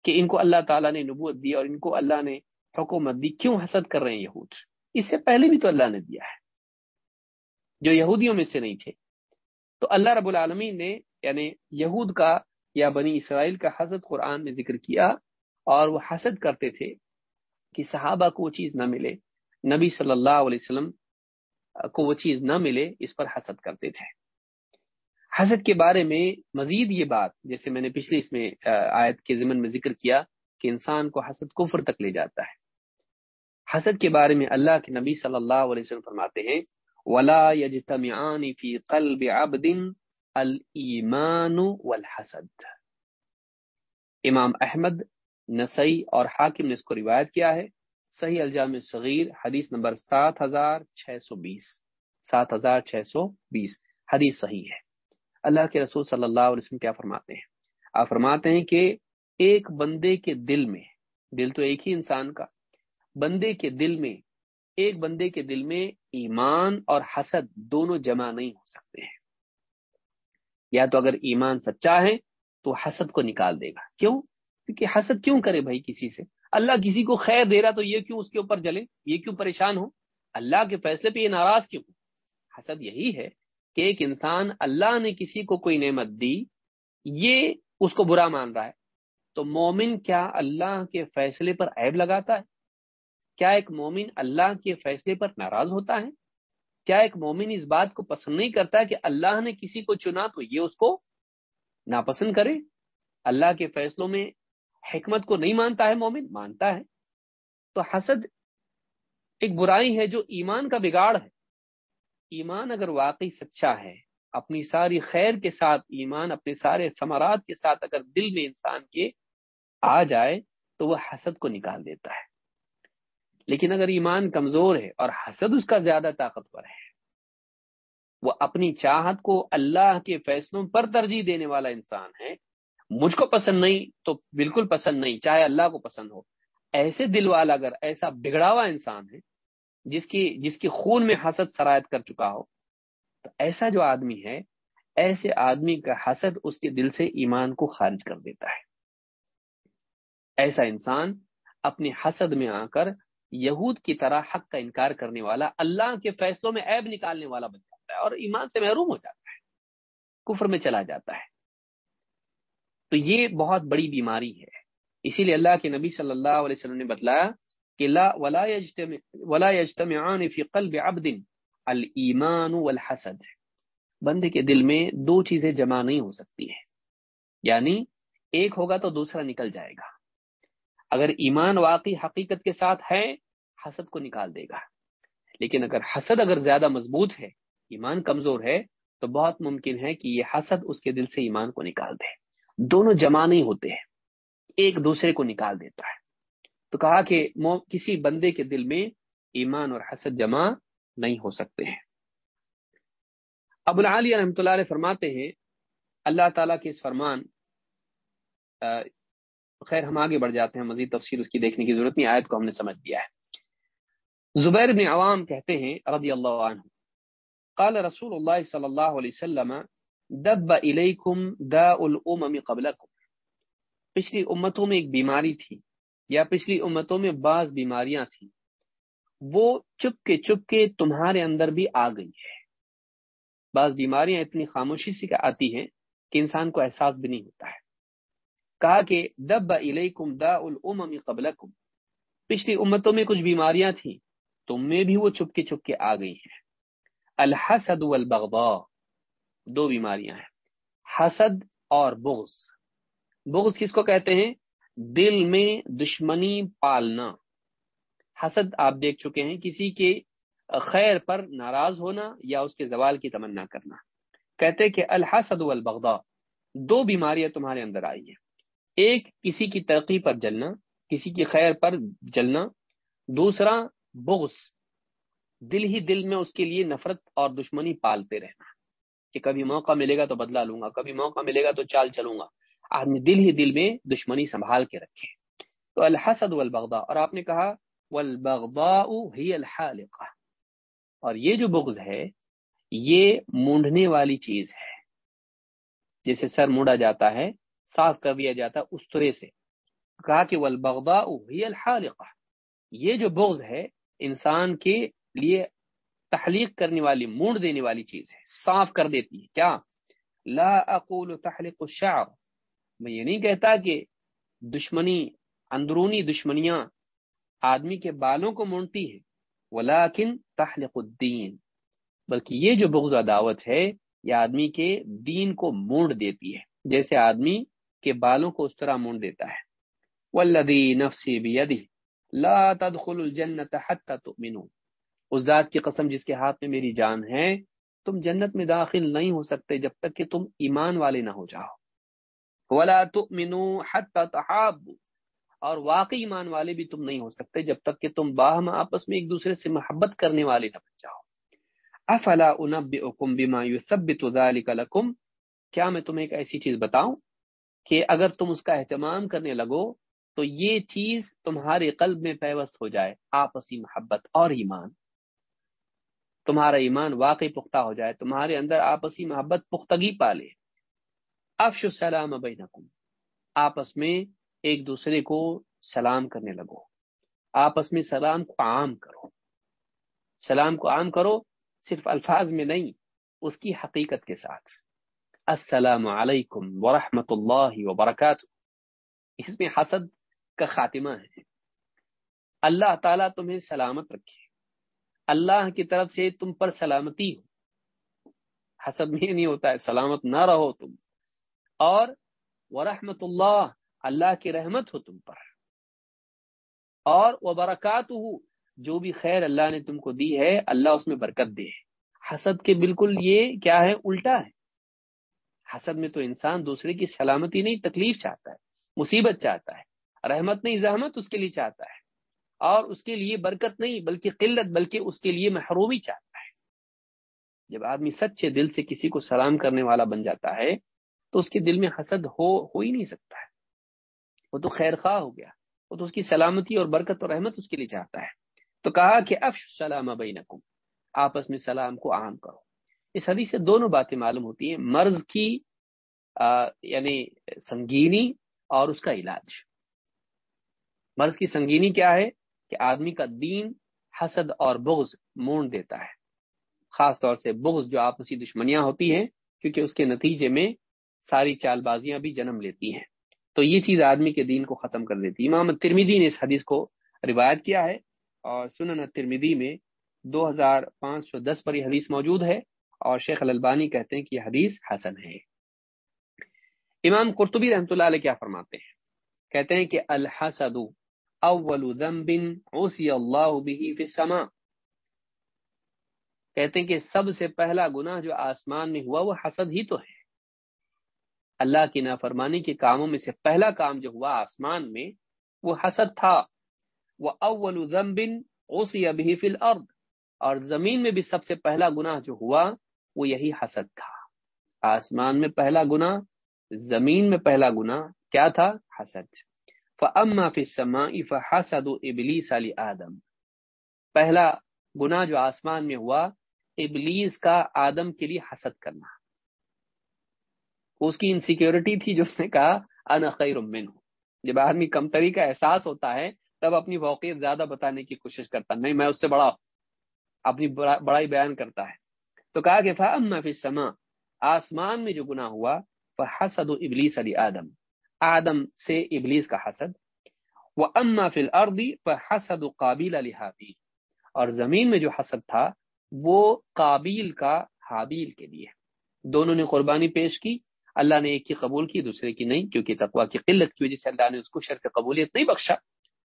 کہ ان کو اللہ تعالیٰ نے نبوت دی اور ان کو اللہ نے حکومت دی کیوں حسد کر رہے ہیں یہود؟ اس سے پہلے بھی تو اللہ نے دیا ہے، جو یہودیوں میں سے نہیں تھے۔ تو اللہ رب العالمین نے یعنی یہود کا یا بنی اسرائیل کا حسد قرآن میں ذکر کیا اور وہ حسد کرتے تھے کہ صحابہ کو وہ چیز نہ ملے۔ نبی صلی اللہ علیہ وسلم کو وہ چیز نہ ملے، اس پر حسد کرتے تھے۔ حسد کے بارے میں مزید یہ بات، جیسے میں نے پچھلی اس میں آیت کے ضمن میں ذکر کیا کہ انسان کو حسد کفر تک لے جاتا ہے۔ حسد کے بارے میں اللہ کے نبی صلی اللہ علیہ وسلم فرماتے ہیں، ولا يجتمعان في قلب عبد الایمان والحسد۔ امام احمد، نسائی اور حاکم نے اس کو روایت کیا ہے۔ صحیح الجام صغیر حدیث نمبر سات ہزار چھ سو بیس۔ سات ہزار چھ سو بیس۔ حدیث صحیح ہے۔ اللہ کے رسول صلی اللہ علیہ وسلم کیا فرماتے ہیں؟ آپ فرماتے ہیں کہ ایک بندے کے دل میں، دل تو ایک ہی انسان کا بندے کے دل میں، ایک بندے کے دل میں ایمان اور حسد دونوں جمع نہیں ہو سکتے ہیں۔ یا تو اگر ایمان سچا ہے، تو حسد کو نکال دے گا۔ کیوں؟ کیونکہ حسد کیوں کرے بھائی کسی سے؟ اللہ کسی کو خیر دے رہا تو یہ کیوں اس کے اوپر جلے؟ یہ کیوں پریشان ہو؟ اللہ کے فیصلے پہ یہ ناراض کیوں؟ حسد یہی ہے کہ ایک انسان اللہ نے کسی کو کوئی نعمت دی، یہ اس کو برا مان رہا ہے۔ تو مومن کیا اللہ کے فیصلے پر عیب لگاتا ہے؟ کیا ایک مومن اللہ کے فیصلے پر ناراض ہوتا ہے؟ کیا ایک مومن اس بات کو پسند نہیں کرتا کہ اللہ نے کسی کو چنا تو یہ اس کو ناپسند کرے؟ اللہ کے فیصلوں میں حکمت کو نہیں مانتا ہے مومن، مانتا ہے۔ تو حسد ایک برائی ہے جو ایمان کا بگاڑ ہے۔ ایمان اگر واقعی سچا ہے، اپنی ساری خیر کے ساتھ ایمان، اپنے سارے ثمرات کے ساتھ اگر دل میں انسان کے آ جائے تو وہ حسد کو نکال دیتا ہے۔ لیکن اگر ایمان کمزور ہے اور حسد اس کا زیادہ طاقتور ہے، وہ اپنی چاہت کو اللہ کے فیصلوں پر ترجیح دینے والا انسان ہے۔ مجھ کو پسند نہیں تو بالکل پسند نہیں، چاہے اللہ کو پسند ہو۔ ایسے دل والا اگر، ایسا بگڑا ہوا انسان ہے جس کی جس کی خون میں حسد سرایت کر چکا ہو، تو ایسا جو آدمی ہے، ایسے آدمی کا حسد اس کے دل سے ایمان کو خارج کر دیتا ہے۔ ایسا انسان اپنے حسد میں آ کر یہود کی طرح حق کا انکار کرنے والا اللہ کے فیصلوں میں عیب نکالنے والا بن جاتا ہے اور ایمان سے محروم ہو جاتا ہے، کفر میں چلا جاتا ہے۔ تو یہ بہت بڑی بیماری ہے۔ اسی لیے اللہ کے نبی صلی اللہ علیہ وسلم نے بتلایا کہ لا ولا يجتمع ولا يجتمعان في قلب عبد الايمان والحسد۔ بندے کے دل میں دو چیزیں جمع نہیں ہو سکتی ہیں۔ یعنی ایک ہوگا تو دوسرا نکل جائے گا۔ اگر ایمان واقعی حقیقت کے ساتھ ہے، حسد کو نکال دے گا۔ لیکن اگر حسد اگر زیادہ مضبوط ہے، ایمان کمزور ہے، تو بہت ممکن ہے کہ یہ حسد اس کے دل سے ایمان کو نکال دے۔ دونوں جمع نہیں ہوتے ہیں۔ ایک دوسرے کو نکال دیتا ہے۔ تو کہا کہ کسی بندے کے دل میں ایمان اور حسد جمع نہیں ہو سکتے ہیں۔ ابو العالی رحمۃ اللہ علیہ فرماتے ہیں، اللہ تعالیٰ کے اس فرمان خیر ہم آگے بڑھ جاتے ہیں، مزید تفصیل اس کی دیکھنے کی ضرورت نہیں، آیت کو ہم نے سمجھ دیا ہے۔ زبیر بن عوام کہتے ہیں، رضی اللہ عنہ، قال رسول اللہ صلی اللہ علیہ وسلم، دب الیکم دا الامم قبلکم پچھلی امتوں میں ایک بیماری تھی، یا پچھلی امتوں میں بعض بیماریاں تھیں، وہ چپ کے چپ کے تمہارے اندر بھی آ گئی ہے۔ بعض بیماریاں اتنی خاموشی سے آتی ہیں کہ انسان کو احساس بھی نہیں ہوتا ہے۔ کہا کہ دب الیکم دا الامم قبلکم۔ پچھلی امتوں میں کچھ بیماریاں تھیں تم میں بھی وہ چپ کے چپ کے آ گئی ہیں۔ الحسد والبغضاء، دو بیماریاں ہیں۔ حسد اور بغض۔ بغض کس کو کہتے ہیں؟ دل میں دشمنی پالنا۔ حسد آپ دیکھ چکے ہیں، کسی کے خیر پر ناراض ہونا یا اس کے زوال کی تمنا کرنا۔ کہتے کہ الحسد والبغضاء، دو بیماریاں تمہارے اندر آئی ہیں۔ ایک کسی کی ترقی پر جلنا، کسی کی خیر پر جلنا، دوسرا بغض، دل ہی دل میں اس کے لیے نفرت اور دشمنی پالتے رہنا۔ کہ کبھی موقع ملے گا تو بدلا لوں گا، کبھی موقع ملے گا تو چال چلوں گا۔ آدمی دل ہی دل میں دشمنی سنبھال کے رکھے۔ تو الحسد والبغضاء، اور آپ نے کہا، والبغضاء ہی الحالقہ۔ اور یہ جو بغض ہے، یہ مونڈنے والی چیز ہے۔ جیسے سر مونڈا جاتا ہے صاف کر دیا جاتا اس طرح سے۔ کہا کہ والبغضاء هي الحالقہ یہ جو بغض ہے، انسان کے لیے تحلیق کرنے والی، مونڈ دینے والی چیز ہے، صاف کر دیتی ہے۔ کیا؟ لا اقول تحلق الشعر۔ میں یہ نہیں کہتا کہ دشمنی، اندرونی دشمنیاں آدمی کے بالوں کو مونڈتی ہے ولیکن تحلق الدین۔ بلکہ یہ جو بغض عداوت ہے، یہ آدمی کے دین کو مونڈ دیتی ہے۔ جیسے آدمی کے بالوں کو اس طرح مونڈ دیتا ہے۔ والذی نفسی بیدہ لا تدخل الجنت حتی تؤمنون۔ اس ذات کی قسم جس کے ہاتھ میں میری جان ہے، تم جنت میں داخل نہیں ہو سکتے جب تک کہ تم ایمان والے نہ ہو جاؤ۔ ولا تؤمنوا حتى تحابوا۔ اور واقعی ایمان والے بھی تم نہیں ہو سکتے جب تک کہ تم باہم آپس میں ایک دوسرے سے محبت کرنے والے نہ بن جاؤ۔ افلا انبئکم بما يثبت ذلك لكم؟ کیا میں تمہیں ایک ایسی چیز بتاؤں؟ کہ اگر تم اس کا اہتمام کرنے لگو تو یہ چیز تمہارے قلب میں پیوست ہو جائے، آپسی محبت اور ایمان۔ تمہارا ایمان واقعی پختہ ہو جائے، تمہارے اندر آپسی محبت پختگی پالے۔ افش السلام بینکم۔ آپس میں ایک دوسرے کو سلام کرنے لگو۔ آپس میں سلام کو عام کرو۔ سلام کو عام کرو صرف الفاظ میں نہیں، اس کی حقیقت کے ساتھ۔ السلام علیکم ورحمۃ اللہ وبرکاتہ۔ اس میں حسد کا خاتمہ ہے۔ اللہ تعالیٰ تمہیں سلامت رکھے۔ اللہ کی طرف سے تم پر سلامتی ہو۔ حسب میں نہیں ہوتا ہے، سلامت نہ رہو تم۔ اور ورحمت اللہ اللہ کی رحمت ہو تم پر۔ اور وہ برکات ہو جو بھی خیر اللہ نے تم کو دی ہے، اللہ اس میں برکت دے۔ حسد کے بالکل یہ کیا ہے، الٹا ہے۔ حسد میں تو انسان دوسرے کی سلامتی نہیں، تکلیف چاہتا ہے، مصیبت چاہتا ہے، رحمت نہیں، زحمت اس کے لیے چاہتا ہے۔ اور اس کے لیے برکت نہیں، بلکہ قلت، بلکہ اس کے لیے محرومی چاہتا ہے۔ جب آدمی سچے دل سے کسی کو سلام کرنے والا بن جاتا ہے، تو اس کے دل میں حسد ہو ہو ہی نہیں سکتا ہے۔ وہ تو خیر خواہ ہو گیا، وہ تو اس کی سلامتی اور برکت اور رحمت اس کے لیے چاہتا ہے۔ تو کہا کہ افش سلام بینکم، آپس میں سلام کو عام کرو۔ اس حدیث سے دونوں باتیں معلوم ہوتی ہیں مرض کی آ, یعنی سنگینی اور اس کا علاج۔ مرض کی سنگینی کیا ہے؟ کہ آدمی کا دین حسد اور بغض مون دیتا ہے۔ خاص طور سے بغض جو آپسی دشمنیاں ہوتی ہیں کیونکہ اس کے نتیجے میں ساری چال بازیاں بھی جنم لیتی ہیں۔ تو یہ چیز آدمی کے دین کو ختم کر دیتی ہے۔ امام ترمیدی نے اس حدیث کو روایت کیا ہے اور سنن ترمیدی میں دو ہزار پانچ سو دس پر یہ حدیث موجود ہے۔ اور شیخ الالبانی کہتے ہیں کہ یہ حدیث حسن ہے۔ امام قرطبی رحمۃ اللہ علیہ کیا فرماتے ہیں؟ کہتے ہیں کہ الحسد اول ذنب عصی اللہ به فی السماء۔ کہتے ہیں کہ سب سے پہلا گناہ جو آسمان میں ہوا وہ حسد ہی تو ہے۔ اللہ کی نافرمانی کے کاموں میں سے پہلا کام جو ہوا آسمان میں وہ حسد تھا۔ وہ اول ذنب عصی به فی الارض۔ اور زمین میں بھی سب سے پہلا گناہ جو ہوا وہ یہی حسد تھا۔ آسمان میں پہلا گناہ، زمین میں پہلا گناہ، کیا تھا؟ حسد۔ فَأَمَّا فِي السَّمَاءِ فَحَسَدُ إِبْلِيسَ لِآدَمْ۔ پہلا گناہ جو آسمان میں ہوا، ابلیس کا آدم کے لیے حسد کرنا۔ اس کی انسیکیورٹی تھی جو اس نے کہا، انا خیر منہ۔ جب آدمی کمتری کا احساس ہوتا ہے، تب اپنی فوقیت زیادہ بتانے کی کوشش کرتا نہیں، میں اس سے بڑا، اپنی بڑائی بیان کرتا ہے۔ تو کہا کہ فَأَمَّا فِي السَّمَاءِ، آسمان میں جو گناہ ہوا، فحسد ابلیس علی آدم آدم سے ابلیس کا حسد۔ وہ اما فل اردی حسد و قابل علی حابیل اور زمین میں جو حسد تھا، وہ قابیل کا حابیل کے لیے۔ دونوں نے قربانی پیش کی۔ اللہ نے ایک کی قبول کی، دوسرے کی نہیں، کیونکہ تقوا کی قلت کی وجہ سے اللہ نے اس کو شرط قبولیت نہیں بخشا۔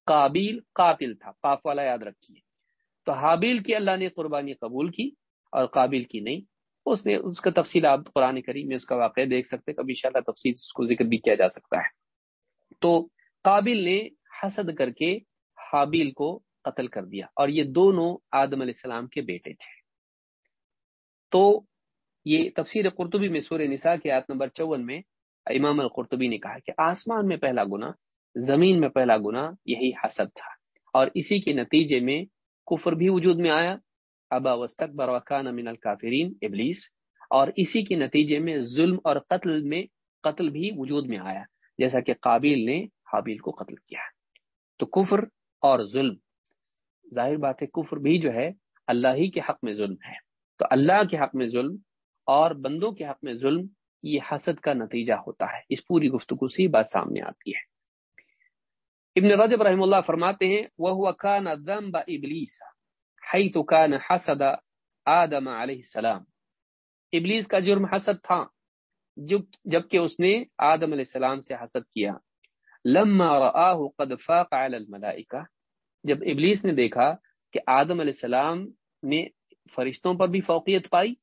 قابیل قاتل تھا، پاپ والا یاد رکھیے۔ تو حابیل کی اللہ نے قربانی قبول کی۔ اور قابل کی نہیں۔ اس نے اس کا تفصیل آپ قرآن کریم میں اس کا واقعہ دیکھ سکتے کبھی ان تفصیل اس کو ذکر بھی کیا جا سکتا ہے۔ تو قابل نے حسد کر کے حابیل کو قتل کر دیا اور یہ دونوں آدم علیہ السلام کے بیٹے تھے۔ تو یہ تفسیر قرطبی میں سورہ نساء کے آیت نمبر چون میں امام القرطبی نے کہا کہ آسمان میں پہلا گنا زمین میں پہلا گنا یہی حسد تھا۔ اور اسی کے نتیجے میں کفر بھی وجود میں آیا ابا وسط بروقان من الکافرین ابلیس۔ اور اسی کے نتیجے میں ظلم اور قتل میں قتل بھی وجود میں آیا، جیسا کہ قابل نے حابیل کو قتل کیا۔ تو کفر اور ظلم، ظاہر بات ہے کفر بھی جو ہے اللہ ہی کے حق میں ظلم ہے۔ تو اللہ کے حق میں ظلم اور بندوں کے حق میں ظلم، یہ حسد کا نتیجہ ہوتا ہے۔ اس پوری گفتگو سے بات سامنے آتی ہے۔ ابن رجب رحم اللہ فرماتے ہیں وہ ابلیس حیث کان حسد آدم علیہ السلام. ابلیس کا جرم حسد تھا جبکہ اس نے آدم علیہ السلام سے حسد کیا۔ لما رآہ قد فاق علی الملائکہ، جب ابلیس نے دیکھا کہ آدم علیہ السلام نے فرشتوں پر بھی فوقیت پائی،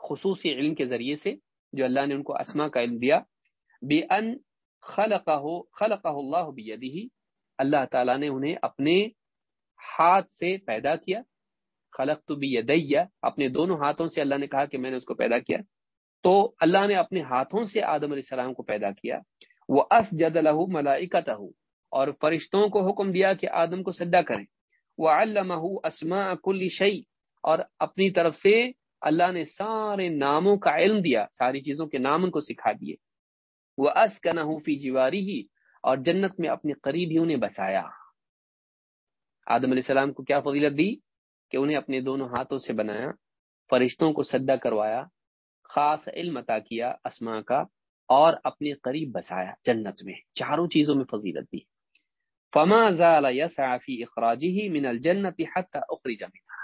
خصوصی علم کے ذریعے سے، جو اللہ نے ان کو اسما کا علم دیا بے ان خلقہ خلقہ اللہ بیدہ اللہ تعالیٰ نے انہیں اپنے ہاتھ سے پیدا کیا۔ خلق تو بھی اپنے دونوں ہاتھوں سے اللہ نے کہا کہ میں نے اس کو پیدا کیا۔ تو اللہ نے اپنے ہاتھوں سے آدم علیہ السلام کو پیدا کیا۔ وہ اس جد الح ملائکت اور فرشتوں کو حکم دیا کہ آدم کو سدا کریں۔ وہ علامہ اسما کل شعی اور اپنی طرف سے اللہ نے سارے ناموں کا علم دیا، ساری چیزوں کے نام ان کو سکھا دیے۔ وہ اس کا فی جیواری ہی اور جنت میں اپنے قریب ہی انہیں بسایا۔ آدم علیہ السلام کو کیا فضیلت دی؟ کہ انہیں اپنے دونوں ہاتھوں سے بنایا، فرشتوں کو سدا کروایا، خاص علم عطا کیا اسما کا، اور اپنے قریب بسایا جنت میں۔ چاروں چیزوں میں فضیلت دی۔ فما زال يسعى اخراجه من الجنت حتى اخرج منها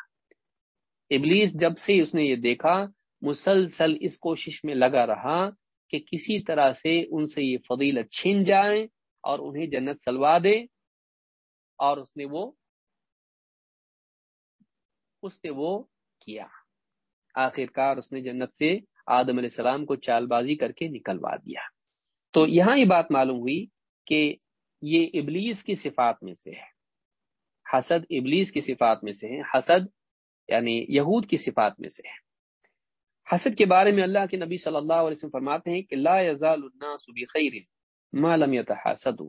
ابلیس جب سے اس نے یہ دیکھا، مسلسل اس کوشش میں لگا رہا کہ کسی طرح سے ان سے یہ فضیلت چھین جائیں اور انہیں جنت سلوا دے اور اس نے وہ اس نے وہ کیا۔ آخر کار اس نے جنت سے آدم علیہ السلام کو چال بازی کر کے نکلوا دیا۔ تو یہاں یہ بات معلوم ہوئی کہ یہ ابلیس کی صفات میں سے ہے۔ حسد ابلیس کی صفات میں سے ہے۔ حسد یعنی یہود کی صفات میں سے ہے۔ حسد کے بارے میں اللہ کے نبی صلی اللہ علیہ وسلم فرماتے ہیں کہ لا يزال الناس بخیر ما لم يتحاسدوا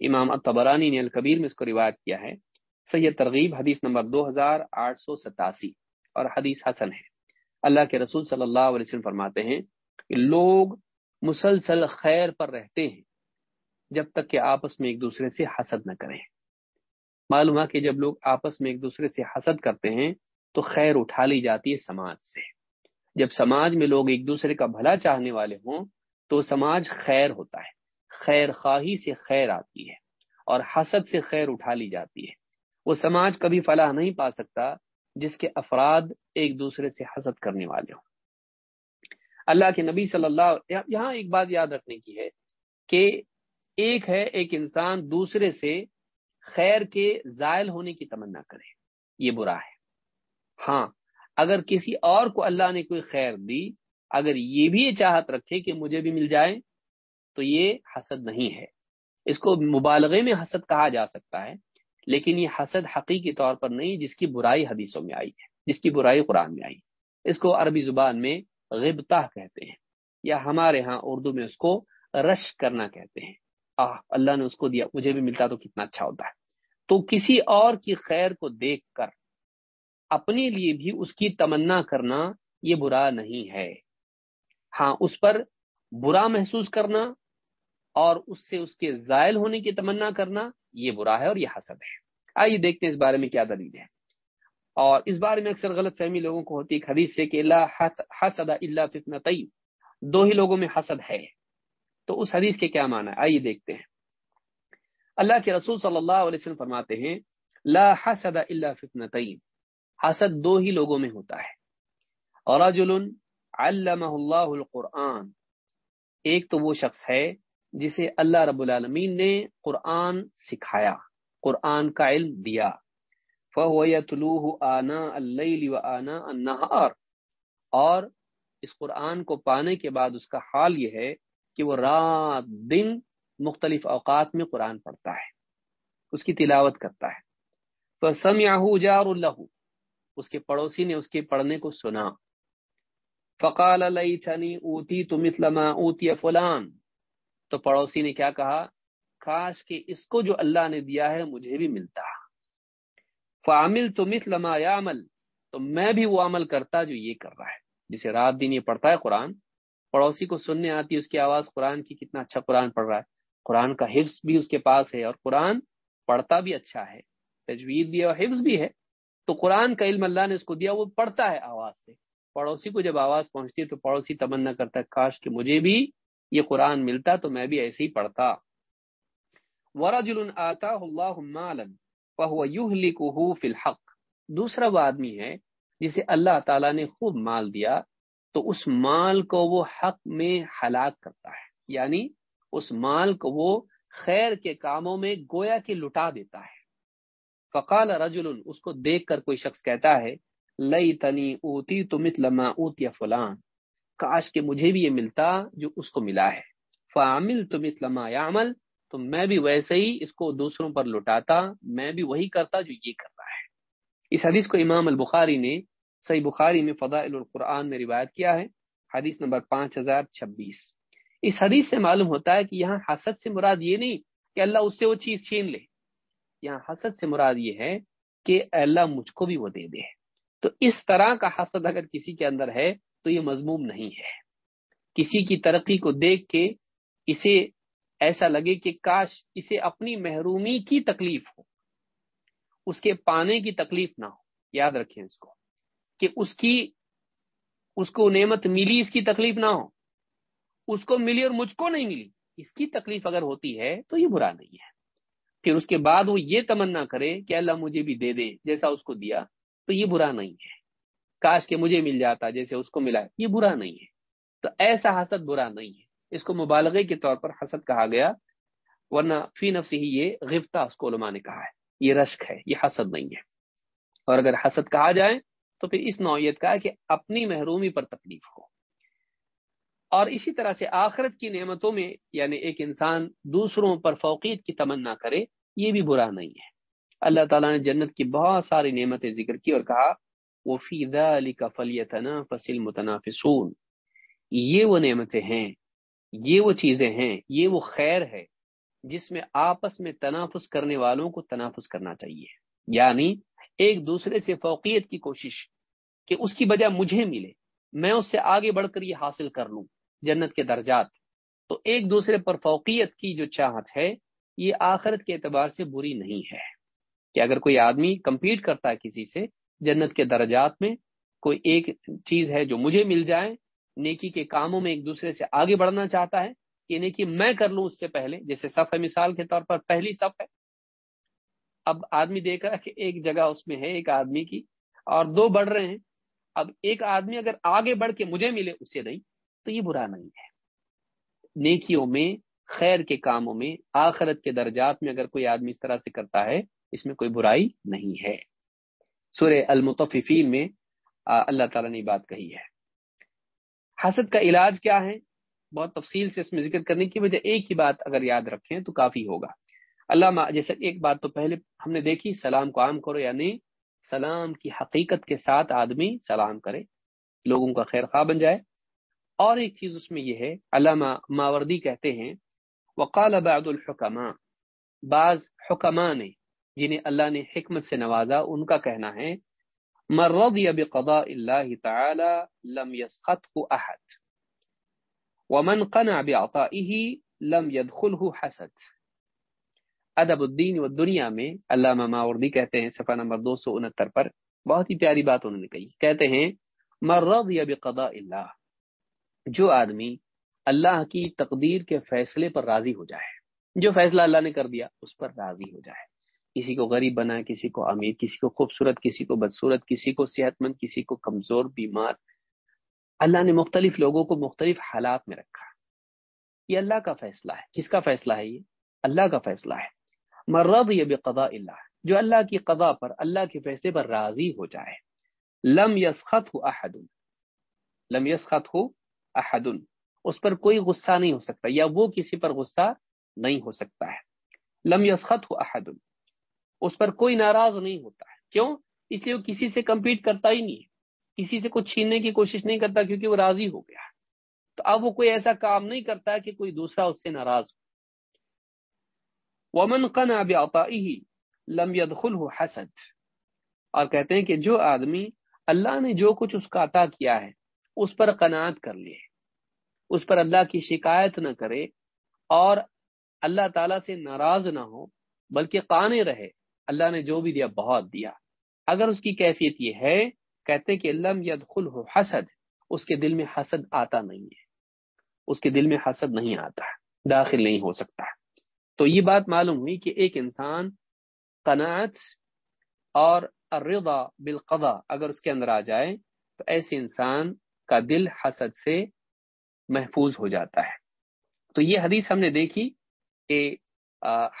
امام الطبرانی نے الکبیر میں اس کو روایت کیا ہے۔ سید ترغیب، حدیث نمبر دو ہزار آٹھ سو ستاسی، اور حدیث حسن ہے۔ اللہ کے رسول صلی اللہ علیہ وسلم فرماتے ہیں کہ لوگ مسلسل خیر پر رہتے ہیں جب تک کہ آپس میں ایک دوسرے سے حسد نہ کریں۔ معلوم ہے کہ جب لوگ آپس میں ایک دوسرے سے حسد کرتے ہیں تو خیر اٹھا لی جاتی ہے سماج سے۔ جب سماج میں لوگ ایک دوسرے کا بھلا چاہنے والے ہوں تو سماج خیر ہوتا ہے، خیر خواہی سے خیر آتی ہے اور حسد سے خیر اٹھا لی جاتی ہے۔ وہ سماج کبھی فلاح نہیں پا سکتا جس کے افراد ایک دوسرے سے حسد کرنے والے ہوں۔ اللہ کے نبی صلی اللہ یہاں ایک بات یاد رکھنے کی ہے کہ ایک ہے ایک انسان دوسرے سے خیر کے زائل ہونے کی تمنا کرے، یہ برا ہے۔ ہاں اگر کسی اور کو اللہ نے کوئی خیر دی، اگر یہ بھی یہ چاہت رکھے کہ مجھے بھی مل جائے، تو یہ حسد نہیں ہے۔ اس کو مبالغے میں حسد کہا جا سکتا ہے۔ لیکن یہ حسد حقیقی طور پر نہیں جس کی برائی حدیثوں میں آئی ہے، جس کی برائی قرآن میں آئی اس کو عربی زبان میں غبتہ کہتے ہیں یا ہمارے ہاں اردو میں اس کو رش کرنا کہتے ہیں۔ آہ، اللہ نے اس کو دیا، مجھے بھی ملتا تو کتنا اچھا ہوتا ہے۔ تو کسی اور کی خیر کو دیکھ کر اپنے لیے بھی اس کی تمنا کرنا یہ برا نہیں ہے۔ ہاں اس پر برا محسوس کرنا اور اس سے اس کے زائل ہونے کی تمنا کرنا یہ برا ہے اور یہ حسد ہے۔ آئیے دیکھتے ہیں اس بارے میں کیا دلیل ہے۔ اور اس بارے میں اکثر غلط فہمی لوگوں کو ہوتی ہے حدیث سے کہ اللہ حسد اللہ فتنا دو ہی لوگوں میں حسد ہے۔ تو اس حدیث کے کیا معنی ہے؟ آئیے دیکھتے ہیں۔ اللہ کے رسول صلی اللہ علیہ وسلم فرماتے ہیں، لا حسد اللہ فتنا حسد دو ہی لوگوں میں ہوتا ہے۔ اور علمہ اللہ القرآن، ایک تو وہ شخص ہے جسے اللہ رب العالمین نے قرآن سکھایا، قرآن کا علم دیا۔ آنا اللہ و آنا النہار۔ اور اس قرآن کو پانے کے بعد اس کا حال یہ ہے کہ وہ رات دن مختلف اوقات میں قرآن پڑھتا ہے، اس کی تلاوت کرتا ہے۔ تو سم جار اللہ اس کے پڑوسی نے اس کے پڑھنے کو سنا۔ فقال اوتی تو مثلما اوتی فلان۔ تو پڑوسی نے کیا کہا؟ کاش کہ اس کو جو اللہ نے دیا ہے مجھے بھی ملتا۔ فامل تو مثلما عمل تو میں بھی وہ عمل کرتا جو یہ کر رہا ہے، جسے رات دن یہ پڑھتا ہے قرآن۔ پڑوسی کو سننے آتی اس کی آواز قرآن کی کتنا اچھا قرآن پڑھ رہا ہے۔ قرآن کا حفظ بھی اس کے پاس ہے اور قرآن پڑھتا بھی اچھا ہے، تجوید بھی اور حفظ بھی ہے۔ تو قرآن کا علم اللہ نے اس کو دیا، وہ پڑھتا ہے آواز سے۔ پڑوسی کو جب آواز پہنچتی ہے تو پڑوسی تمنا کرتا ہے، کاش کہ مجھے بھی یہ قرآن ملتا تو میں بھی ایسے ہی پڑھتا۔ ورجل آتا اللہ فی الحق۔ دوسرا وہ آدمی ہے جسے اللہ تعالیٰ نے خوب مال دیا، تو اس مال کو وہ حق میں ہلاک کرتا ہے۔ یعنی اس مال کو وہ خیر کے کاموں میں گویا کے لٹا دیتا ہے۔ فقال رجل، اس کو دیکھ کر کوئی شخص کہتا ہے لئی تنی اوتی تو مت لما اوت یا فلان۔ کاش کے مجھے بھی یہ ملتا جو اس کو ملا ہے۔ فعمل تو مت عمل تو میں بھی ویسے ہی اس کو دوسروں پر لٹاتا، میں بھی وہی کرتا جو یہ کرتا ہے۔ اس حدیث کو امام البخاری نے، صحیح بخاری میں فضائل القرآن میں روایت کیا ہے، حدیث نمبر پانچ ہزار چھبیس۔ اس حدیث سے معلوم ہوتا ہے کہ یہاں حسد سے مراد یہ نہیں کہ اللہ اس سے وہ چیز چھین لے۔ یہاں حسد سے مراد یہ ہے کہ اللہ مجھ کو بھی وہ دے دے۔ تو اس طرح کا حسد اگر کسی کے اندر ہے تو یہ مضموم نہیں ہے۔ کسی کی ترقی کو دیکھ کے اسے ایسا لگے کہ کاش اسے اپنی محرومی کی تکلیف ہو۔ اس کے پانے کی تکلیف نہ ہو۔ یاد رکھیں اس کو کہ اس کی، اس کو نعمت ملی، اس کی تکلیف نہ ہو۔ اس کو ملی اور مجھ کو نہیں ملی۔ اس کی تکلیف اگر ہوتی ہے تو یہ برا نہیں ہے۔ پھر اس کے بعد وہ یہ تمنا کرے کہ اللہ مجھے بھی دے دے، جیسا اس کو دیا، تو یہ برا نہیں ہے۔ کاش کہ مجھے مل جاتا، جیسے اس کو ملا۔ یہ برا نہیں ہے۔ تو ایسا حسد برا نہیں ہے۔ اس کو مبالغے کے طور پر حسد کہا گیا۔ ورنہ فی نفس ہی یہ غفتہ اس کو علماء نے کہا ہے۔ یہ رشک ہے، یہ حسد نہیں ہے۔ اور اگر حسد کہا جائے تو پھر اس نوعیت کا ہے کہ اپنی محرومی پر تکلیف ہو۔ اور اسی طرح سے آخرت کی نعمتوں میں یعنی ایک انسان دوسروں پر فوقیت کی تمنا کرے، یہ بھی برا نہیں ہے۔ اللہ تعالیٰ نے جنت کی بہت ساری نعمتیں ذکر کی اور کہا وہ فیضا علی کا یہ وہ نعمتیں ہیں، یہ وہ چیزیں ہیں، یہ وہ خیر ہے جس میں آپس میں تنافس کرنے والوں کو تنافس کرنا چاہیے۔ یعنی ایک دوسرے سے فوقیت کی کوشش کہ اس کی بجائے مجھے ملے، میں اس سے آگے بڑھ کر یہ حاصل کر لوں جنت کے درجات۔ تو ایک دوسرے پر فوقیت کی جو چاہت ہے، یہ آخرت کے اعتبار سے بری نہیں ہے۔ کہ اگر کوئی آدمی کمپیٹ کرتا ہے کسی سے جنت کے درجات میں کوئی ایک چیز ہے جو مجھے مل جائے، نیکی کے کاموں میں ایک دوسرے سے آگے بڑھنا چاہتا ہے، کہ نیکی میں کر لوں اس سے پہلے، جیسے صف ہے مثال کے طور پر پہلی صف ہے۔ اب آدمی دیکھ رہا کہ ایک جگہ اس میں ہے، ایک آدمی کی، اور دو بڑھ رہے ہیں۔ اب ایک آدمی اگر آگے بڑھ کے مجھے ملے اسے نہیں، تو یہ برا نہیں ہے۔ نیکیوں میں، خیر کے کاموں میں، آخرت کے درجات میں اگر کوئی آدمی اس طرح سے کرتا ہے، اس میں کوئی برائی نہیں ہے۔ سورہ المتففین میں اللہ تعالیٰ نے بات کہی ہے۔ حسد کا علاج کیا ہے؟ بہت تفصیل سے اس میں ذکر کرنے کی وجہ ایک ہی بات اگر یاد رکھیں تو کافی ہوگا۔ اللہ جیسے ایک بات تو پہلے ہم نے دیکھی، سلام کو عام کرو یعنی سلام کی حقیقت کے ساتھ آدمی سلام کرے، لوگوں کا خیر خواہ بن جائے۔ اور ایک چیز اس میں یہ ہے، علامہ ماوردی کہتے ہیں، وقال بعد الحکماء، بعض حکما نے جنہیں اللہ نے حکمت سے نوازا، ان کا کہنا ہے مرضی بقضاء اللہ تعالی لم يسخطه احد، ومن قنع بعطائه لم يدخله حسد. ادب الدین و دنیا میں علامہ ماوردی کہتے ہیں، صفحہ نمبر دو سو انہتر پر بہت ہی پیاری بات انہوں نے کہی۔ کہتے ہیں مرضی بقضاء اللہ، جو آدمی اللہ کی تقدیر کے فیصلے پر راضی ہو جائے، جو فیصلہ اللہ نے کر دیا، اس پر راضی ہو جائے۔ کسی کو غریب بنا، کسی کو امیر، کسی کو خوبصورت، کسی کو بدصورت، کسی کو صحت مند کسی کو کمزور، بیمار۔ اللہ نے مختلف لوگوں کو مختلف حالات میں رکھا۔ یہ اللہ کا فیصلہ ہے۔ کس کا فیصلہ ہے یہ؟ اللہ کا فیصلہ ہے۔ مرد یہ بے قدا اللہ، جو اللہ کی قضا پر، اللہ کے فیصلے پر راضی ہو جائے۔ لم یسخط ہو احد، لم یسخط ہو احد، اس پر کوئی غصہ نہیں ہو سکتا، یا وہ کسی پر غصہ نہیں ہو سکتا ہے۔ لم یسخط ہو احد اس پر کوئی ناراض نہیں ہوتا ہے۔ کیوں؟ اس لیے وہ کسی سے کمپیٹ کرتا ہی نہیں ہے۔ کسی سے کچھ چھیننے کی کوشش نہیں کرتا کیونکہ وہ راضی ہو گیا تو اب وہ کوئی ایسا کام نہیں کرتا کہ کوئی دوسرا اس سے ناراض ہو۔ ومن قنا بعطائه لم يدخله حسد۔ اور کہتے ہیں کہ جو آدمی اللہ نے جو کچھ اس کا عطا کیا ہے، اس پر قناعت کر لیے اس پر اللہ کی شکایت نہ کرے اور اللہ تعالیٰ سے ناراض نہ ہو، بلکہ قانے رہے۔ اللہ نے جو بھی دیا، بہت دیا۔ اگر اس کی کیفیت یہ ہے، کہتے کہ لم یدخل حسد، اس کے دل میں حسد آتا نہیں ہے۔ اس کے دل میں حسد نہیں آتا، داخل نہیں ہو سکتا۔ تو یہ بات معلوم ہوئی کہ ایک انسان قناعت اور الرضا بالقضا اگر اس کے اندر آ جائے، تو ایسے انسان کا دل حسد سے محفوظ ہو جاتا ہے۔ تو یہ حدیث ہم نے دیکھی کہ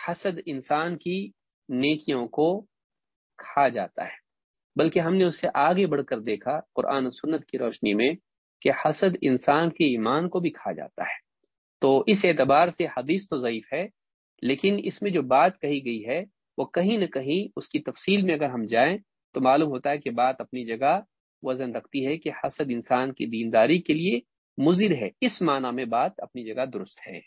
حسد انسان کی نیکیوں کو کھا جاتا ہے۔ بلکہ ہم نے اس سے آگے بڑھ کر دیکھا قرآن و سنت کی روشنی میں کہ حسد انسان کے ایمان کو بھی کھا جاتا ہے۔ تو اس اعتبار سے حدیث تو ضعیف ہے، لیکن اس میں جو بات کہی گئی ہے، وہ کہیں نہ کہیں اس کی تفصیل میں اگر ہم جائیں تو معلوم ہوتا ہے کہ بات اپنی جگہ وزن رکھتی ہے کہ حسد انسان کی دینداری کے لیے مضر ہے۔ اس معنی میں بات اپنی جگہ درست ہے۔